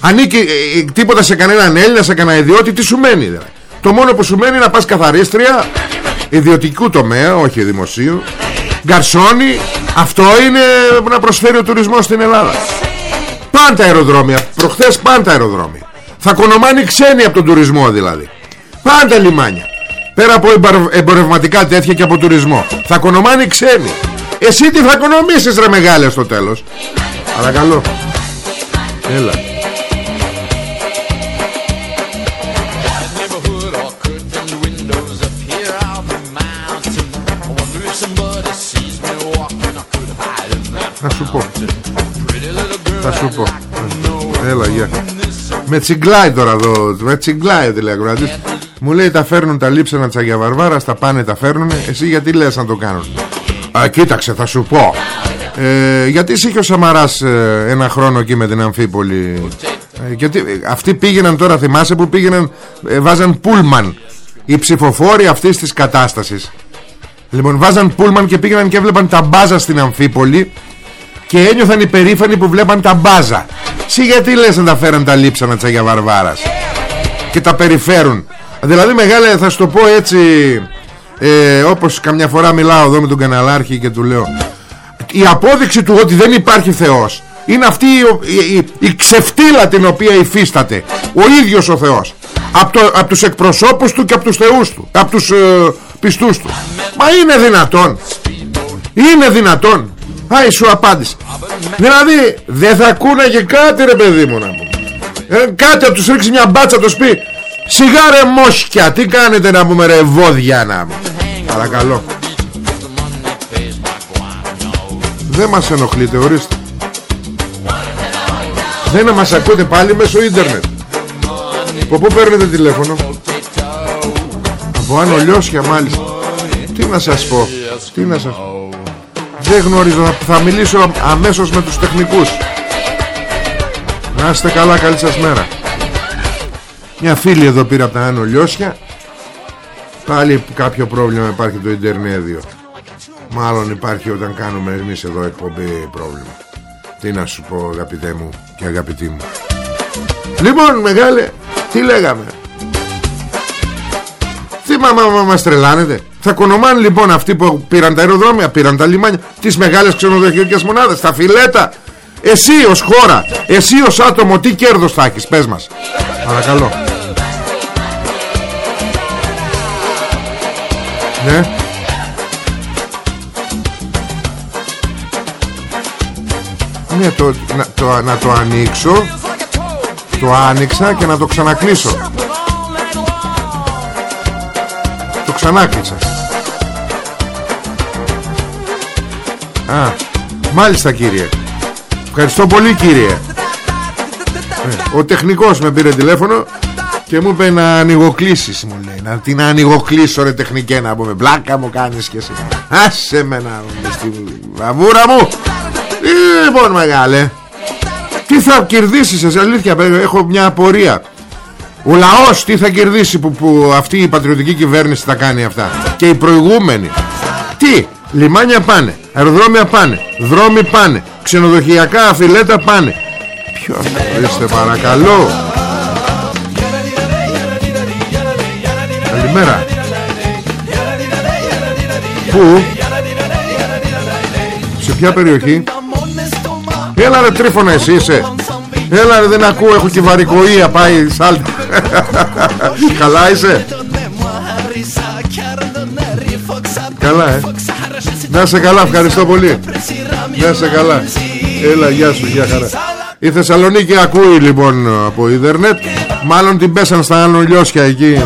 Ανήκει ε, ε, τίποτα σε κανέναν Έλληνα, σε κανένα ιδιώτη, τι σου μένει δηλαδή. Το μόνο που σου μένει είναι να πας καθαρίστρια ιδιωτικού τομέα, όχι δημοσίου, γκαρσόνι, αυτό είναι να προσφέρει ο τουρισμός στην Ελλάδα. Πάντα αεροδρόμια, προχθές πάντα αεροδρόμια. Θα κονομάνει ξένοι από τον τουρισμό δηλαδή. Πάντα λιμάνια. Πέρα από εμπορευματικά τέτοια και από τουρισμό. Θα κονομάνει ξένοι. Εσύ τι θα οικονομήσεις ρε μεγάλε στο τέλος; Παρακαλώ. Έλα. Θα σου πω Θα σου πω Έλα γεια Με τσιγκλάει τώρα εδώ Με τσιγκλάει τηλεακροατής Μου λέει τα φέρνουν τα λείψανα της Αγιαβαρβάρας Τα πάνε τα φέρνουν Εσύ γιατί λες να το κάνουν; Α, κοίταξε θα σου πω ε, γιατί είχε ο Σαμαράς ε, ένα χρόνο εκεί με την Αμφίπολη; Ε, γιατί αυτοί πήγαιναν τώρα θυμάσαι που πήγαιναν ε, βάζαν πούλμαν. Οι ψηφοφόροι αυτής της κατάστασης. Λοιπόν βάζαν πούλμαν και πήγαιναν και έβλεπαν τα μπάζα στην Αμφίπολη και ένιωθαν υπερήφανοι που βλέπαν τα μπάζα. Σι γιατί λες να τα φέραν τα λείψανα της Αγιαβαρβάρας Και τα περιφέρουν; Δηλαδή μεγάλε θα σου το πω έτσι ε, Όπως καμιά φορά μιλάω εδώ με τον καναλάρχη και του λέω Η απόδειξη του ότι δεν υπάρχει Θεός Είναι αυτή η, η, η ξεφτύλα την οποία υφίσταται. Ο ίδιος ο Θεός. Από, το, από τους εκπροσώπους του και από τους θεούς του Από τους ε, πιστούς του. Μα είναι δυνατόν. Είναι δυνατόν. Άι σου απάντησε. Δηλαδή δεν θα ακούναγε κάτι ρε παιδί μου να πούμε. Ε, Κάτι από τους ρίξει μια μπάτσα το σπί Σιγά ρε μόσκια Τι κάνετε να πούμε ρε βόδια να πούμε Παρακαλώ. Δεν μας ενοχλείτε ορίστε. Δεν να μας ακούτε πάλι μέσω ίντερνετ. Από πού παίρνετε τηλέφωνο; Από Άνω Λιώσια μάλιστα. Τι να σας πω Τι να σας πω. Δεν γνωρίζω Θα μιλήσω αμέσως με τους τεχνικούς. Να είστε καλά Καλή σας μέρα Μια φίλη εδώ πήρε από τα Άνω Λιώσια. Πάλι κάποιο πρόβλημα υπάρχει το Ιντερνέδιο. Μάλλον υπάρχει όταν κάνουμε εμείς εδώ εκπομπή πρόβλημα. Τι να σου πω αγαπητέ μου και αγαπητή μου. Λοιπόν μεγάλε Τι λέγαμε; Τι μα, μα, μα μας τρελάνετε; Θα κονομάνε λοιπόν αυτοί που πήραν τα αεροδρόμια, πήραν τα λιμάνια, τις μεγάλες ξενοδοχειακές μονάδες, τα φιλέτα. Εσύ ως χώρα, εσύ ως άτομο, τι κέρδος θα έχεις, πες μας. Παρακαλώ. Ναι. Ναι, το, να, το, να το ανοίξω Το άνοιξα και να το ξανακλείσω Το ξανάκλεισα Α, μάλιστα κύριε Ευχαριστώ πολύ κύριε. Ε, Ο τεχνικός με πήρε τηλέφωνο Και μου είπε να ανοιγοκλήσεις Μου λέει. Να την ανοιγοκλήσω ρε τεχνικέ Να πούμε. Μπλάκα μου κάνεις και εσύ. Άσε με να στη βαβούρα μου. Λοιπόν μεγάλε Τι θα κερδίσεις εσύ αλήθεια Έχω μια απορία. Ο λαός τι θα κερδίσει που, που αυτή η πατριωτική κυβέρνηση θα κάνει αυτά; Και οι προηγούμενοι. Τι Λιμάνια πάνε Αεροδρόμια πάνε Δρόμοι πάνε Ξενοδοχειακά αφιλέτα πάνε. Ποιος ορίστε παρακαλώ. Καλημέρα. Πού; Σε ποια περιοχή; Έλα ρε τρίφωνα εσύ είσαι. Έλα ρε δεν ακούω έχω και βαρικοία πάει σάλτη Καλά είσαι; Καλά ε. Να σε καλά, ευχαριστώ πολύ. Να σε καλά. Έλα γεια σου γεια χαρά. Η Θεσσαλονίκη ακούει λοιπόν από Ιντερνετ Μάλλον την πέσαν στα ανολιώσια εκεί.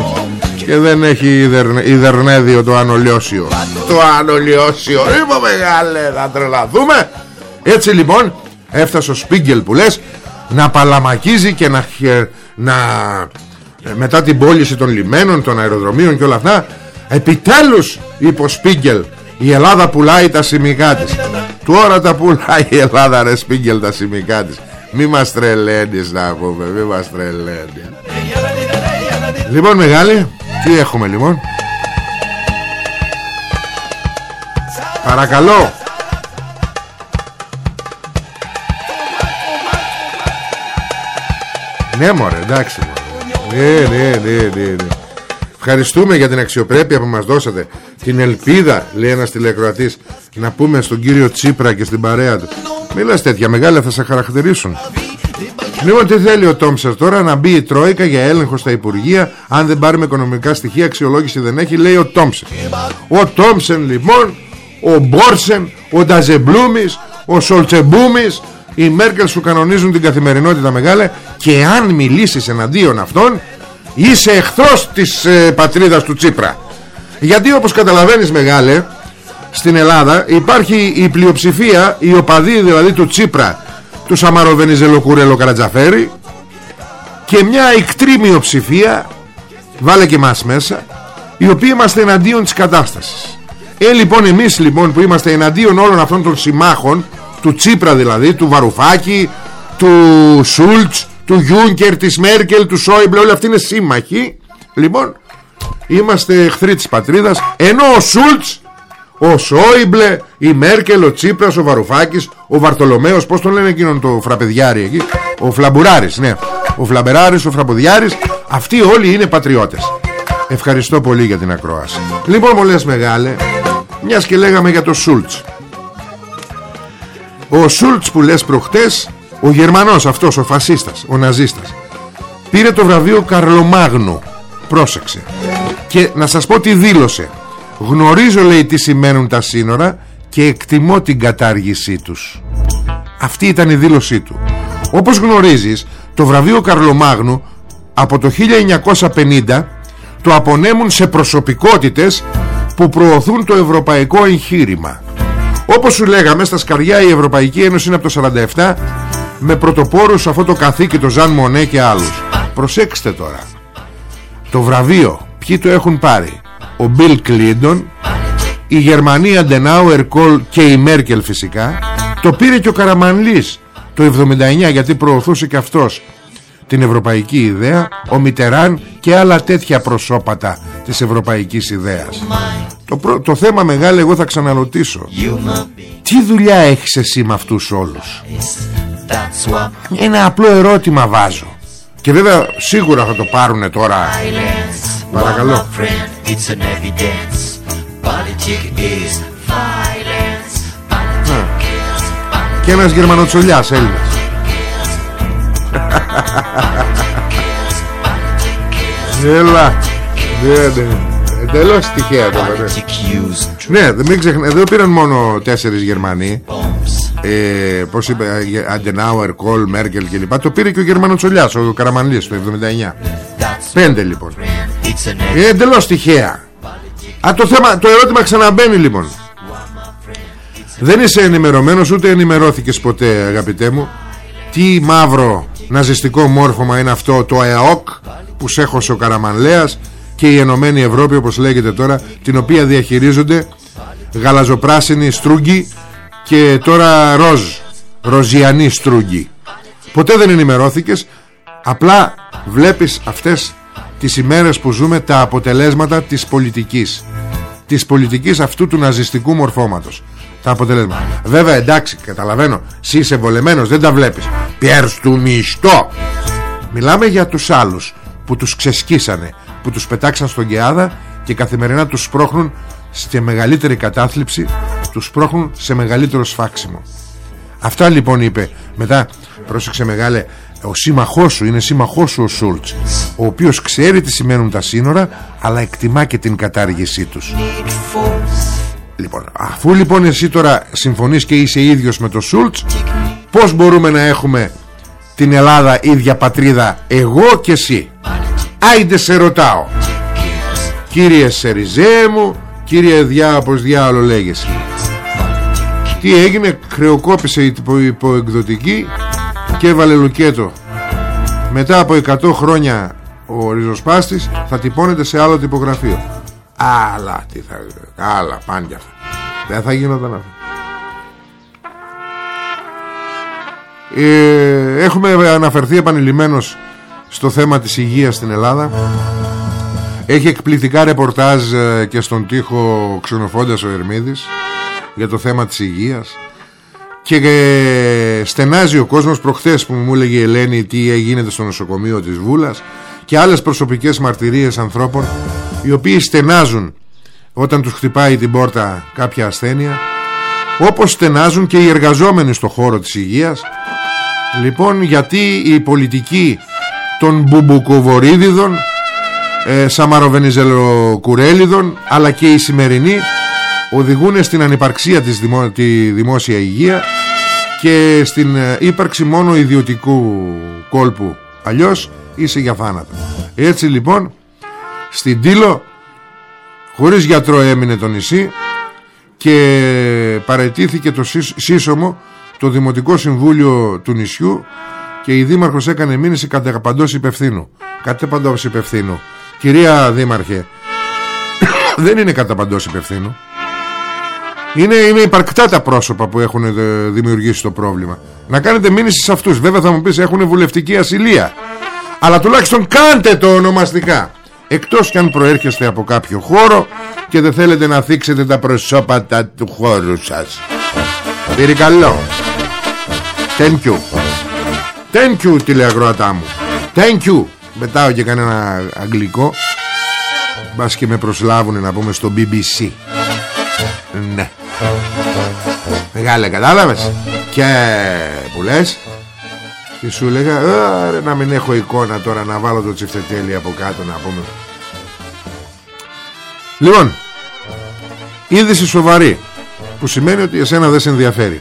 Και δεν έχει Ιντερνέδιο το ανολιώσιο. Το ανολιώσιο. Είπα μεγάλε θα τρελαθούμε. Έτσι λοιπόν έφτασε ο Σπίγκελ που λες Να παλαμακίζει και να, να ε, μετά την πώληση των λιμένων, των αεροδρομίων και όλα αυτά επιτέλους είπε ο Σπίγκελ η Ελλάδα πουλάει τα σημικά της. Τώρα τα πουλάει η Ελλάδα ρε Σπίγκελ τα σημικά της. Μη μας τρελαίνεις να πούμε μη μας τρελαίνεις. Λοιπόν μεγάλη τι έχουμε λοιπόν; Παρακαλώ. Ναι μωρέ εντάξει μωρέ. Ναι, ναι, ναι, ναι, ναι. Ευχαριστούμε για την αξιοπρέπεια που μας δώσατε Την ελπίδα λέει ένας τηλεκροατής Να πούμε στον κύριο Τσίπρα και στην παρέα του. Μη τέτοια μεγάλα θα σε χαρακτηρίσουν. Λοιπόν τι θέλει ο Τόμψερ τώρα Να μπει η Τρόικα για έλεγχο στα Υπουργεία Αν δεν πάρουμε οικονομικά στοιχεία Αξιολόγηση δεν έχει λέει ο Τόμψερ. Ο Τόμψεν λοιπόν Ο Μπόρσεν Ο Νταζεμπλούμης Ο Σολτσεμπούμης οι Μέρκελς σου κανονίζουν την καθημερινότητα μεγάλε και αν μιλήσεις εναντίον αυτών είσαι εχθρός της ε, πατρίδας του Τσίπρα γιατί όπως καταλαβαίνεις μεγάλε στην Ελλάδα υπάρχει η πλειοψηφία η οπαδή δηλαδή του Τσίπρα του Σαμαροβενιζελο Κουρέλο Καρατζαφέρη και μια εκτρή μειοψηφία βάλε και μας μέσα οι οποίοι είμαστε εναντίον της κατάστασης ε λοιπόν εμείς λοιπόν που είμαστε εναντίον όλων αυτών των συμμάχων του Τσίπρα δηλαδή, του Βαρουφάκη, του Σούλτς, του Γιούνκερ, της Μέρκελ, του Σόιμπλε, όλοι αυτοί είναι σύμμαχοι. Λοιπόν, είμαστε εχθροί της πατρίδας, ενώ ο Σούλτς, ο Σόιμπλε, η Μέρκελ, ο Τσίπρας, ο Βαρουφάκης, ο Βαρτολομέος, πώς τον λένε εκείνον το φραπεδιάρι εκεί, ο Φλαμπουράρης, ναι, ο Φλαμπεράρης, ο Φραπεδιάρης, αυτοί όλοι είναι πατριώτες. Ευχαριστώ πολύ για την ακρόαση. Λοιπόν, μου λες μεγάλε, μιας και λέγαμε για το Σούλτς. Ο Σούλτς που λες προχτές Ο Γερμανός αυτός ο φασίστας Ο ναζίστας Πήρε το βραβείο Καρλομάγνου Πρόσεξε. Και να σας πω τι δήλωσε. Γνωρίζω λέει τι σημαίνουν τα σύνορα Και εκτιμώ την κατάργησή τους Αυτή ήταν η δήλωσή του. Όπως γνωρίζεις Το βραβείο Καρλομάγνου Από το 1950 Το απονέμουν σε προσωπικότητες Που προωθούν το ευρωπαϊκό εγχείρημα. Όπως σου λέγαμε στα σκαριά η Ευρωπαϊκή Ένωση είναι από το 47 Με πρωτοπόρους αυτό το καθήκη το Ζαν Μονέ και άλλους. Προσέξτε τώρα Το βραβείο Ποιοι το έχουν πάρει; Ο Μπιλ Κλίντον Η Γερμανία Ντενάουερ Κολ και η Μέρκελ φυσικά. Το πήρε και ο Καραμανλής Το 79 γιατί προωθούσε και αυτός την ευρωπαϊκή ιδέα ο Μιτεράν και άλλα τέτοια προσώπατα της ευρωπαϊκής ιδέας. Το, το θέμα μεγάλο εγώ θα ξαναρωτήσω. Τι δουλειά έχεις εσύ με αυτούς όλους; Ένα απλό ερώτημα βάζω και βέβαια σίγουρα θα το πάρουνε τώρα. Παρακαλώ. Και ένας γερμανοτσολιάς Έλληνας. Έλα. Ναι ναι Εντελώς τυχαία το Ναι. Μην ξεχνά Εδώ πήραν μόνο τέσσερις Γερμανοί. Ε, Πώς είπε Αντενάουερ, Κολ, Μέρκελ κλπ. Το πήρε και ο Γερμανοτσολιάς Ο Καραμανλής το 79 Πέντε λοιπόν. Ε, Εντελώς τυχαία. Α, το, θέμα, το ερώτημα ξαναμπαίνει λοιπόν. Δεν είσαι ενημερωμένος ούτε ενημερώθηκες ποτέ αγαπητέ μου. Τι μαύρο ναζιστικό μόρφωμα είναι αυτό το ΕΑΟΚ που σέχωσε ο Καραμανλέας και η Ενωμένη Ευρώπη όπως λέγεται τώρα την οποία διαχειρίζονται γαλαζοπράσινοι στρούγκοι και τώρα ροζ ροζιανοί στρούγκοι ποτέ δεν ενημερώθηκες απλά βλέπεις αυτές τις ημέρες που ζούμε τα αποτελέσματα της πολιτικής της πολιτικής αυτού του ναζιστικού μορφώματος τα αποτελέσματα. Βέβαια εντάξει, καταλαβαίνω, εσύ είσαι βολεμένος, δεν τα βλέπεις. Πιέρς του μισθό. Μιλάμε για τους άλλους που τους ξεσκίσανε, που τους πετάξαν στον Κεάδα και καθημερινά τους σπρώχνουν σε μεγαλύτερη κατάθλιψη, τους σπρώχνουν σε μεγαλύτερο σφάξιμο. Αυτά λοιπόν είπε. Μετά, πρόσεξε μεγάλε, ο σύμμαχός σου είναι σύμμαχός σου ο Σούλτς, ο οποίος ξέρει τι σημαίνουν τα σύνορα, αλλά εκτιμά και την κατάργησή τους. Λοιπόν, αφού λοιπόν εσύ τώρα συμφωνείς και είσαι ίδιος με το Σούλτς Πώς μπορούμε να έχουμε την Ελλάδα ίδια πατρίδα εγώ και εσύ; Άιντε σε ρωτάω. Κύριε Σεριζέ μου Κύριε Διά όπως διάολο λέγεσαι. Τι έγινε Χρεοκόπησε η υποεκδοτική Και έβαλε λουκέτο. Μετά από 100 χρόνια Ο ριζοσπάστης Θα τυπώνεται σε άλλο τυπογραφείο. Αλλά τι θα Άλλα πάνε αυτά. Δεν θα γίνονταν αυτό ε, Έχουμε αναφερθεί επανειλημμένως Στο θέμα της υγείας στην Ελλάδα. Έχει εκπληκτικά ρεπορτάζ ε, και στον τοίχο ξενοφώντας ο Ερμίδης για το θέμα της υγείας. Και ε, στενάζει ο κόσμος. Προχθές που μου έλεγε η Ελένη τι γίνεται στο νοσοκομείο της Βούλας και άλλες προσωπικές μαρτυρίες ανθρώπων οι οποίοι στενάζουν όταν τους χτυπάει την πόρτα κάποια ασθένεια όπως στενάζουν και οι εργαζόμενοι στο χώρο της υγείας. Λοιπόν γιατί η πολιτική των μπουμπουκοβορίδιδων ε, Σαμαροβενιζελοκουρέλιδων αλλά και οι σημερινοί οδηγούν στην ανυπαρξία της δημο... τη δημόσια υγεία και στην ε, ύπαρξη μόνο ιδιωτικού κόλπου. Αλλιώς είσαι για θάνατο. Έτσι λοιπόν στην Τήλο χωρίς γιατρό έμεινε το νησί και παρετήθηκε το σύσσωμο το Δημοτικό Συμβούλιο του νησιού και η Δήμαρχος έκανε μήνυση κατά παντός υπευθύνου. Κατά παντός υπευθύνου. Κυρία Δήμαρχε Δεν είναι κατά παντός υπευθύνου. Είναι, είναι υπαρκτά τα πρόσωπα που έχουν ε, δημιουργήσει το πρόβλημα. Να κάνετε μήνυση σε αυτούς. Βέβαια θα μου πεις έχουν βουλευτική ασυλία. Αλλά τουλάχιστον κάντε το ονομαστικά. Εκτός κι αν προέρχεστε από κάποιο χώρο Και δεν θέλετε να θίξετε τα προσώπατα του χώρου σας. Πυρικαλό Thank you Thank you τηλεαγροατά μου. Thank you. Μετάω και κανένα αγγλικό. Μπας και με προσλάβουν να πούμε στο BBC Ναι. Μεγάλε κατάλαβες; Και που λες Και σου λέγα ρε, Να μην έχω εικόνα τώρα να βάλω το τσιφτετέλι από κάτω να πούμε Λοιπόν Είδηση σοβαρή Που σημαίνει ότι εσένα δεν σε ενδιαφέρει.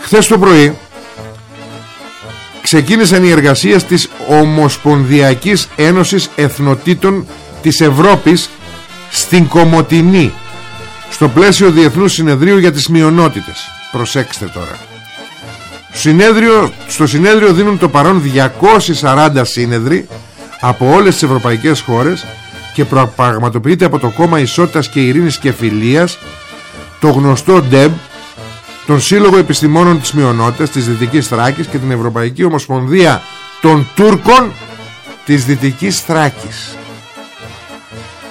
Χθες το πρωί ξεκίνησαν οι εργασίες της Ομοσπονδιακής Ένωσης Εθνοτήτων της Ευρώπης στην Κομοτινή στο πλαίσιο Διεθνούς Συνεδρίου για τις Μειονότητες. Προσέξτε τώρα. Συνέδριο, στο συνέδριο δίνουν το παρόν 240 σύνεδροι από όλες τις ευρωπαϊκές χώρες και πραγματοποιείται από το κόμμα Ισότητας και Ειρήνης και Φιλίας το γνωστό ΔΕΜ τον Σύλλογο Επιστημόνων της Μειονότητας της Δυτικής Θράκης και την Ευρωπαϊκή Ομοσπονδία των Τούρκων της Δυτικής Θράκης.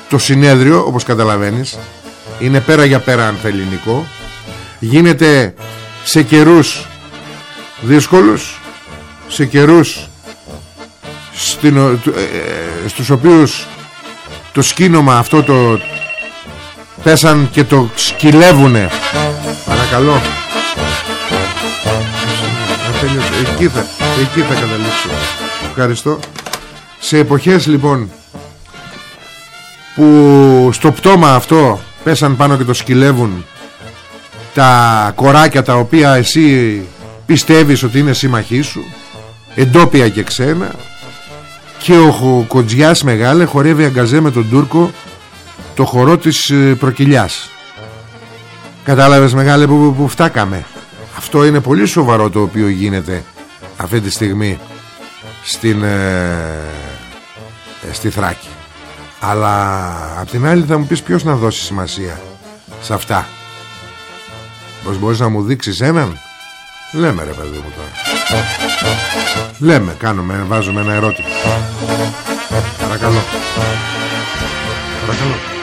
Το συνέδριο, όπως καταλαβαίνεις, είναι πέρα για πέρα ανθεληνικό, γίνεται σε καιρούς δύσκολους, σε καιρούς στην, ε, ε, στους οποίους το σκήνομα αυτό το πέσαν και το σκυλεύουνε. Παρακαλώ Εκεί θα, εκεί θα καταλήξω Ευχαριστώ. Σε εποχές λοιπόν Που στο πτώμα αυτό Πέσαν πάνω και το σκυλεύουν Τα κοράκια τα οποία εσύ Πιστεύεις ότι είναι σύμμαχοί σου Εντόπια και ξένα Και ο Κοντζιάς Μεγάλε Χορεύει αγκαζέ με τον Τούρκο Το χορό της ε, Προκυλιάς. Κατάλαβες Μεγάλε που, που φτάκαμε; Αυτό είναι πολύ σοβαρό το οποίο γίνεται αυτή τη στιγμή στην, ε, ε, στη Θράκη. Αλλά απ' την άλλη θα μου πεις ποιος να δώσει σημασία σε αυτά. Πως μπορείς να μου δείξεις έναν; Λέμε ρε παιδί μου τώρα. Λέμε κάνουμε βάζουμε ένα ερώτημα. Παρακαλώ. Παρακαλώ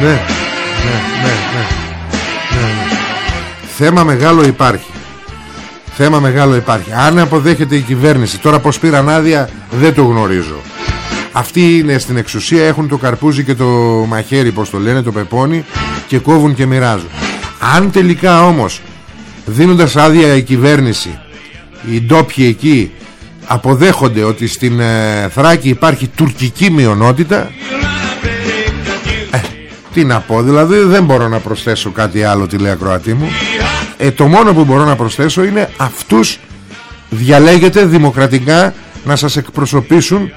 Ναι, ναι, ναι, ναι, ναι, Θέμα μεγάλο υπάρχει. Θέμα μεγάλο υπάρχει. Αν αποδέχεται η κυβέρνηση Τώρα πως πήραν άδεια δεν το γνωρίζω. Αυτοί είναι στην εξουσία Έχουν το καρπούζι και το μαχαίρι Πως το λένε το πεπόνι Και κόβουν και μοιράζουν. Αν τελικά όμως Δίνοντας άδεια η κυβέρνηση Οι ντόπιοι εκεί αποδέχονται ότι στην ε, Θράκη υπάρχει τουρκική μειονότητα ε, τι να πω δηλαδή δεν μπορώ να προσθέσω κάτι άλλο τηλεακροατή μου. Ε, το μόνο που μπορώ να προσθέσω είναι αυτούς διαλέγετε δημοκρατικά να σας εκπροσωπήσουν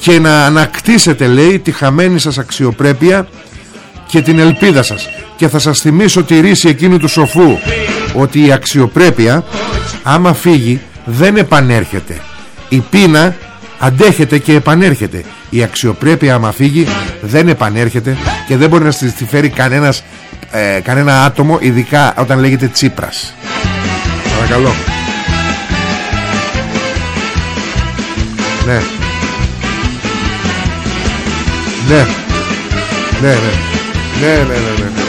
και να ανακτήσετε λέει τη χαμένη σας αξιοπρέπεια και την ελπίδα σας. Και θα σας θυμίσω τη ρίση εκείνου του σοφού ότι η αξιοπρέπεια άμα φύγει δεν επανέρχεται. Η πείνα αντέχεται και επανέρχεται. Η αξιοπρέπεια άμα φύγει δεν επανέρχεται και δεν μπορεί να στη φέρει κανένας, ε, κανένα άτομο ειδικά όταν λέγεται Τσίπρας. Παρακαλώ. Ναι. Ναι ναι. Ναι ναι ναι ναι, ναι.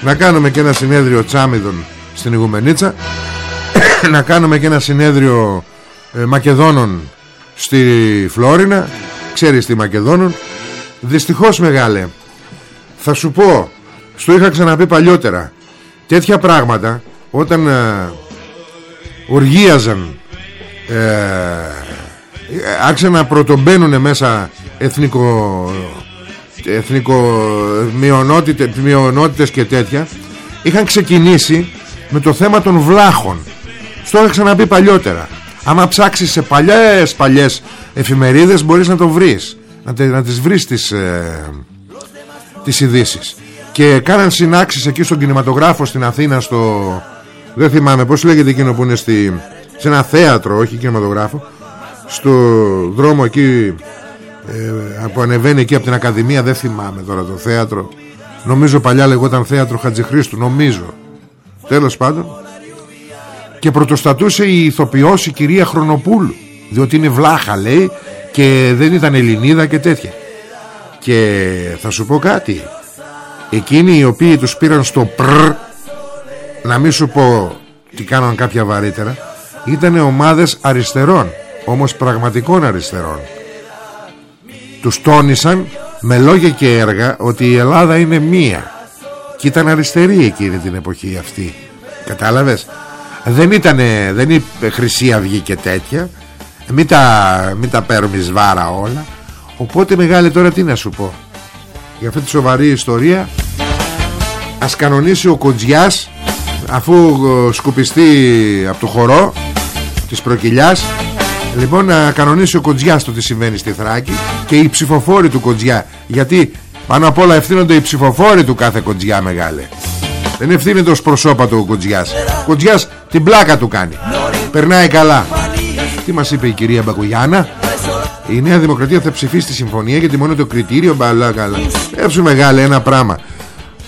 να κάνουμε και ένα συνέδριο τσάμιδων στην Ιγουμενίτσα. Να κάνουμε και ένα συνέδριο ε, Μακεδόνων στη Φλόρινα ξέρεις τι Μακεδόνων. Δυστυχώς μεγάλε θα σου πω στο είχα ξαναπεί παλιότερα τέτοια πράγματα όταν ε, οργίαζαν ε, άρχισαν να πρωτομπαίνουν μέσα εθνικο εθνικο μειονότητες, μειονότητες και τέτοια είχαν ξεκινήσει με το θέμα των βλάχων. Στο είχα ξαναπεί παλιότερα άμα ψάξεις σε παλιές παλιές εφημερίδες μπορείς να το βρεις. Να, τε, να τις βρεις τις, ε, τις ειδήσεις. και κάναν συνάξεις εκεί στον κινηματογράφο στην Αθήνα στο δεν θυμάμαι πως λέγεται εκείνο που είναι στη, σε ένα θέατρο όχι κινηματογράφο στο δρόμο εκεί ε, που ανεβαίνει εκεί από την Ακαδημία δεν θυμάμαι τώρα το θέατρο. Νομίζω παλιά λεγόταν θέατρο Χατζηχρήστου νομίζω. Τέλος πάντων και πρωτοστατούσε η ηθοποιός η κυρία Χρονοπούλου. Διότι είναι βλάχα λέει και δεν ήταν Ελληνίδα και τέτοια. Και θα σου πω κάτι. Εκείνοι οι οποίοι τους πήραν στο πρ να μην σου πω τι κάναν κάποια βαρύτερα ήταν ομάδες αριστερών όμως πραγματικών αριστερών. Τους τόνισαν με λόγια και έργα ότι η Ελλάδα είναι μία. Και ήταν αριστερή εκείνη την εποχή αυτή. Κατάλαβες; Δεν ήταν δεν είπε Χρυσή Αυγή και τέτοια. Μην τα, μην τα παίρνουμε βάρα όλα. Οπότε μεγάλη τώρα τι να σου πω. Για αυτή τη σοβαρή ιστορία ας κανονίσει ο Κοντζιάς αφού ε, σκουπιστεί από το χορό της προκυλιάς λοιπόν να κανονίσει ο Κοντζιάς το τι συμβαίνει στη Θράκη και οι ψηφοφόροι του Κοντζιά γιατί πάνω απ' όλα ευθύνονται οι ψηφοφόροι του κάθε Κοντζιά μεγάλε δεν ευθύνεται ως προσώπατο ο Κοντζιάς Ο Κοντζιάς την πλάκα του κάνει. Περνάει καλά. Τι μας είπε η κυρία Μπακουγιάννα; Η Νέα Δημοκρατία θα ψηφίσει τη συμφωνία Γιατί μόνο το κριτήριο μπαλά καλά Έψου μεγάλε ένα πράγμα.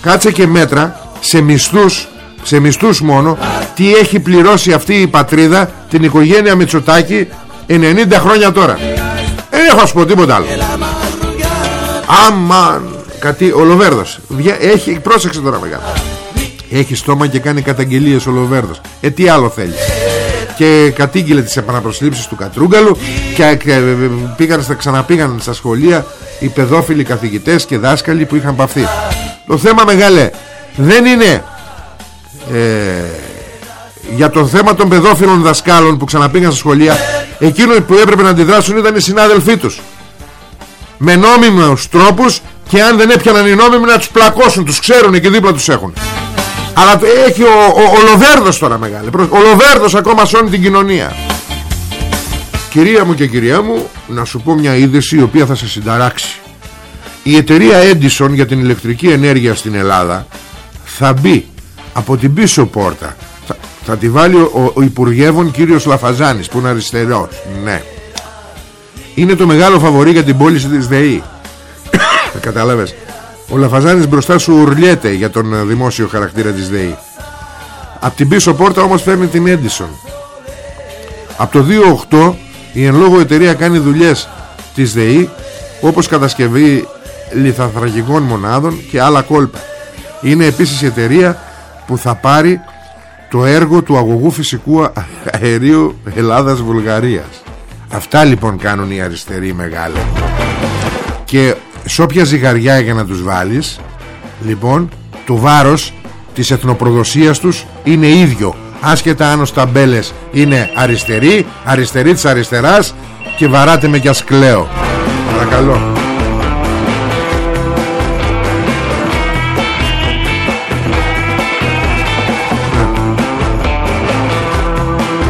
Κάτσε και μέτρα σε μισθούς σε μισθούς μόνο τι έχει πληρώσει αυτή η πατρίδα την οικογένεια Μητσοτάκη 90 χρόνια τώρα. Δεν έχω να σου πω τίποτα άλλο. Αμαν κάτι ο Λοβέρδος έχει, πρόσεξε τώρα μεγάλο έχει στόμα και κάνει καταγγελίες ο Λοβέρδος. Ε τι άλλο θέλει. Και κατήγγειλε τις επαναπροσλήψεις του Κατρούγκαλου Και ε, πήγαν, ξαναπήγαν στα σχολεία Οι παιδόφιλοι καθηγητές και δάσκαλοι που είχαν παυθεί. Το θέμα μεγάλε Δεν είναι ε, Για το θέμα των παιδόφιλων δασκάλων Που ξαναπήγαν στα σχολεία Εκείνο που έπρεπε να αντιδράσουν ήταν οι συνάδελφοί τους. Με νόμιμους τρόπους Και αν δεν έπιαναν οι νόμιμοι να τους πλακώσουν Τους ξέρουν και δίπλα τους έχουν αλλά έχει ο, ο, ο Λοβέρδος τώρα μεγάλη. Ο Λοβέρδος ακόμα σώνει την κοινωνία. Κυρία μου και κυρία μου Να σου πω μια είδηση η οποία θα σε συνταράξει. Η εταιρεία Edison για την ηλεκτρική ενέργεια στην Ελλάδα Θα μπει από την πίσω πόρτα. Θα, θα τη βάλει ο, ο Υπουργεύων κύριος Λαφαζάνης Που είναι αριστερός. Ναι. Είναι το μεγάλο φαβορή για την πώληση της ΔΕΗ. Κατάλαβες ο Λαφαζάνης μπροστά σου ουρλιέται για τον ε, δημόσιο χαρακτήρα της ΔΕΗ. Απ' την πίσω πόρτα όμως φέρνει την Έντισον. Από το 2008 η εν λόγω εταιρεία κάνει δουλειές της ΔΕΗ όπως κατασκευή λιθαθραγικών μονάδων και άλλα κόλπα. Είναι επίσης η εταιρεία που θα πάρει το έργο του αγωγού φυσικού αερίου Ελλάδας-Βουλγαρίας Αυτά λοιπόν κάνουν οι αριστεροί μεγάλοι. Και σε όποια ζυγαριά για να τους βάλεις λοιπόν το βάρος της εθνοπροδοσίας τους είναι ίδιο άσχετα αν ως ταμπέλες είναι αριστερή αριστερή της αριστεράς και βαράτε με κι ασκλαίο παρακαλώ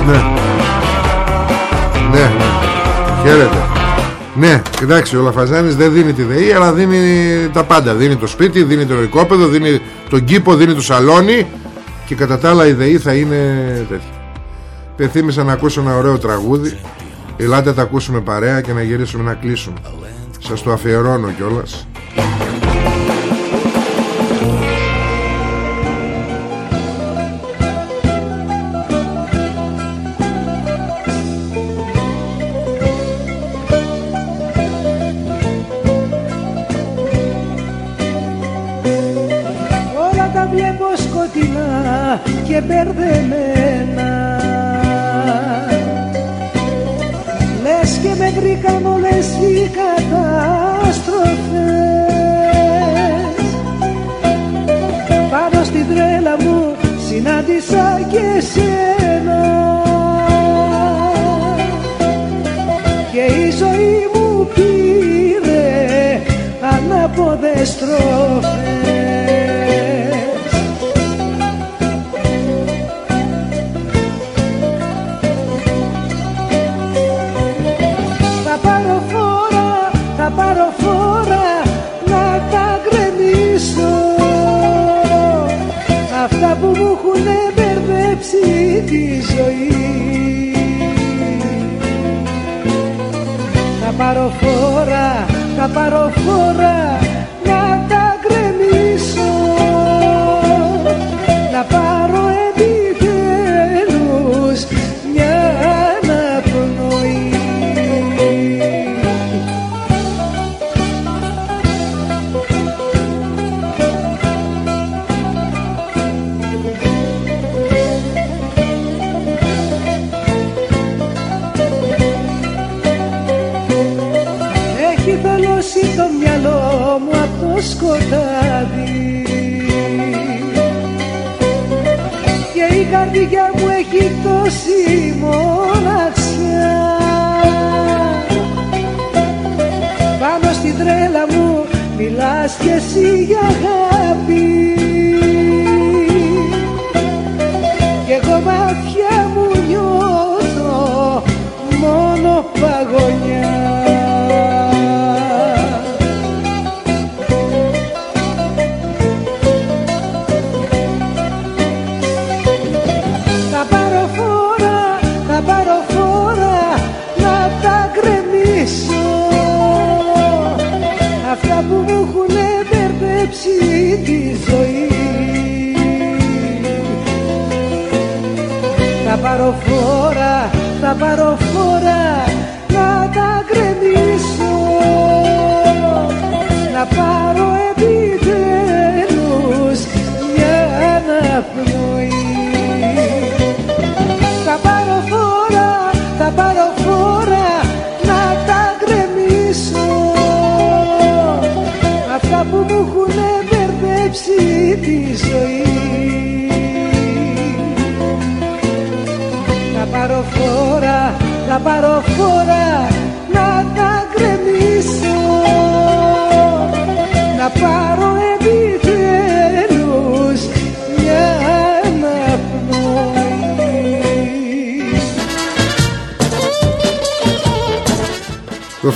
Ναι. Ναι. Χαίρετε. Ναι, κοιτάξτε, ο Λαφαζάνης δεν δίνει τη ΔΕΗ, αλλά δίνει τα πάντα. Δίνει το σπίτι, δίνει το οικόπεδο, δίνει τον κήπο, δίνει το σαλόνι και κατά τα άλλα η ΔΕΗ θα είναι τέτοια. Πεθύμησα να ακούσω ένα ωραίο τραγούδι. Ελάτε τα ακούσουμε παρέα και να γυρίσουμε να κλείσουμε. Σας το αφιερώνω κιόλας. Σκοτεινά και μπερδεμένα. Λες και με βρήκαν όλες οι καταστροφές. Πάνω στην τρέλα μου συνάντησα και σένα Και η ζωή μου πήρε ανάποδες στροφές θα πάρω φόρα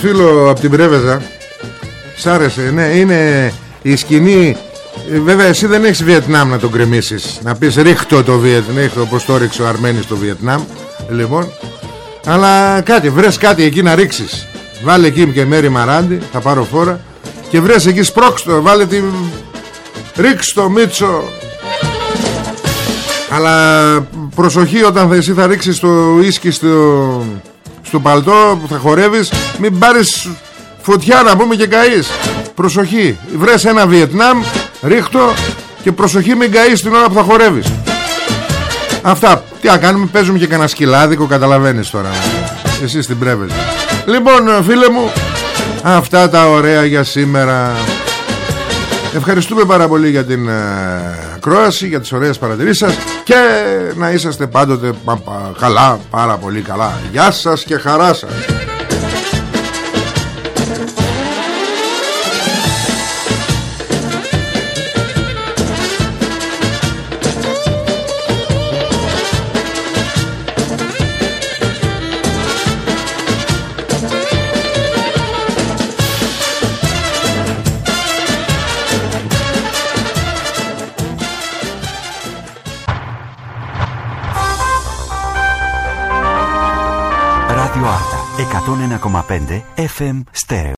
φίλο από την Πρέβεζα Σ' άρεσε Ναι είναι η σκηνή ε, Βέβαια εσύ δεν έχεις Βιετνάμ να τον κρεμίσεις Να πεις ρίχτω το Βιετνάμ Όπως το ρίξε ο Αρμένης στο Βιετνάμ Λοιπόν. Αλλά κάτι βρες κάτι εκεί να ρίξεις. Βάλε εκεί και μέρη μαράντι Θα πάρω φόρα. Και βρες εκεί σπρώξτο Βάλε τη Ρίξ το Μίτσο. Αλλά προσοχή όταν θα, εσύ θα ρίξεις το ίσκι στο, στο παλτό που θα χορεύεις Μην πάρεις φωτιά να πούμε και καείς. Προσοχή Βρες ένα Βιετνάμ Ρίχτω Και προσοχή μην καείς την ώρα που θα χορεύεις. Αυτά Τι να κάνουμε παίζουμε και κανένα σκυλάδικο Καταλαβαίνεις τώρα. Εσύ στην πρέβεζα Λοιπόν φίλε μου Αυτά τα ωραία για σήμερα Ευχαριστούμε πάρα πολύ για την ε, ακρόαση, για τις ωραίες παρατηρήσεις σας και να είσαστε πάντοτε καλά, πάρα πολύ καλά. Γεια σας και χαρά σας. 101,5 FM Stereo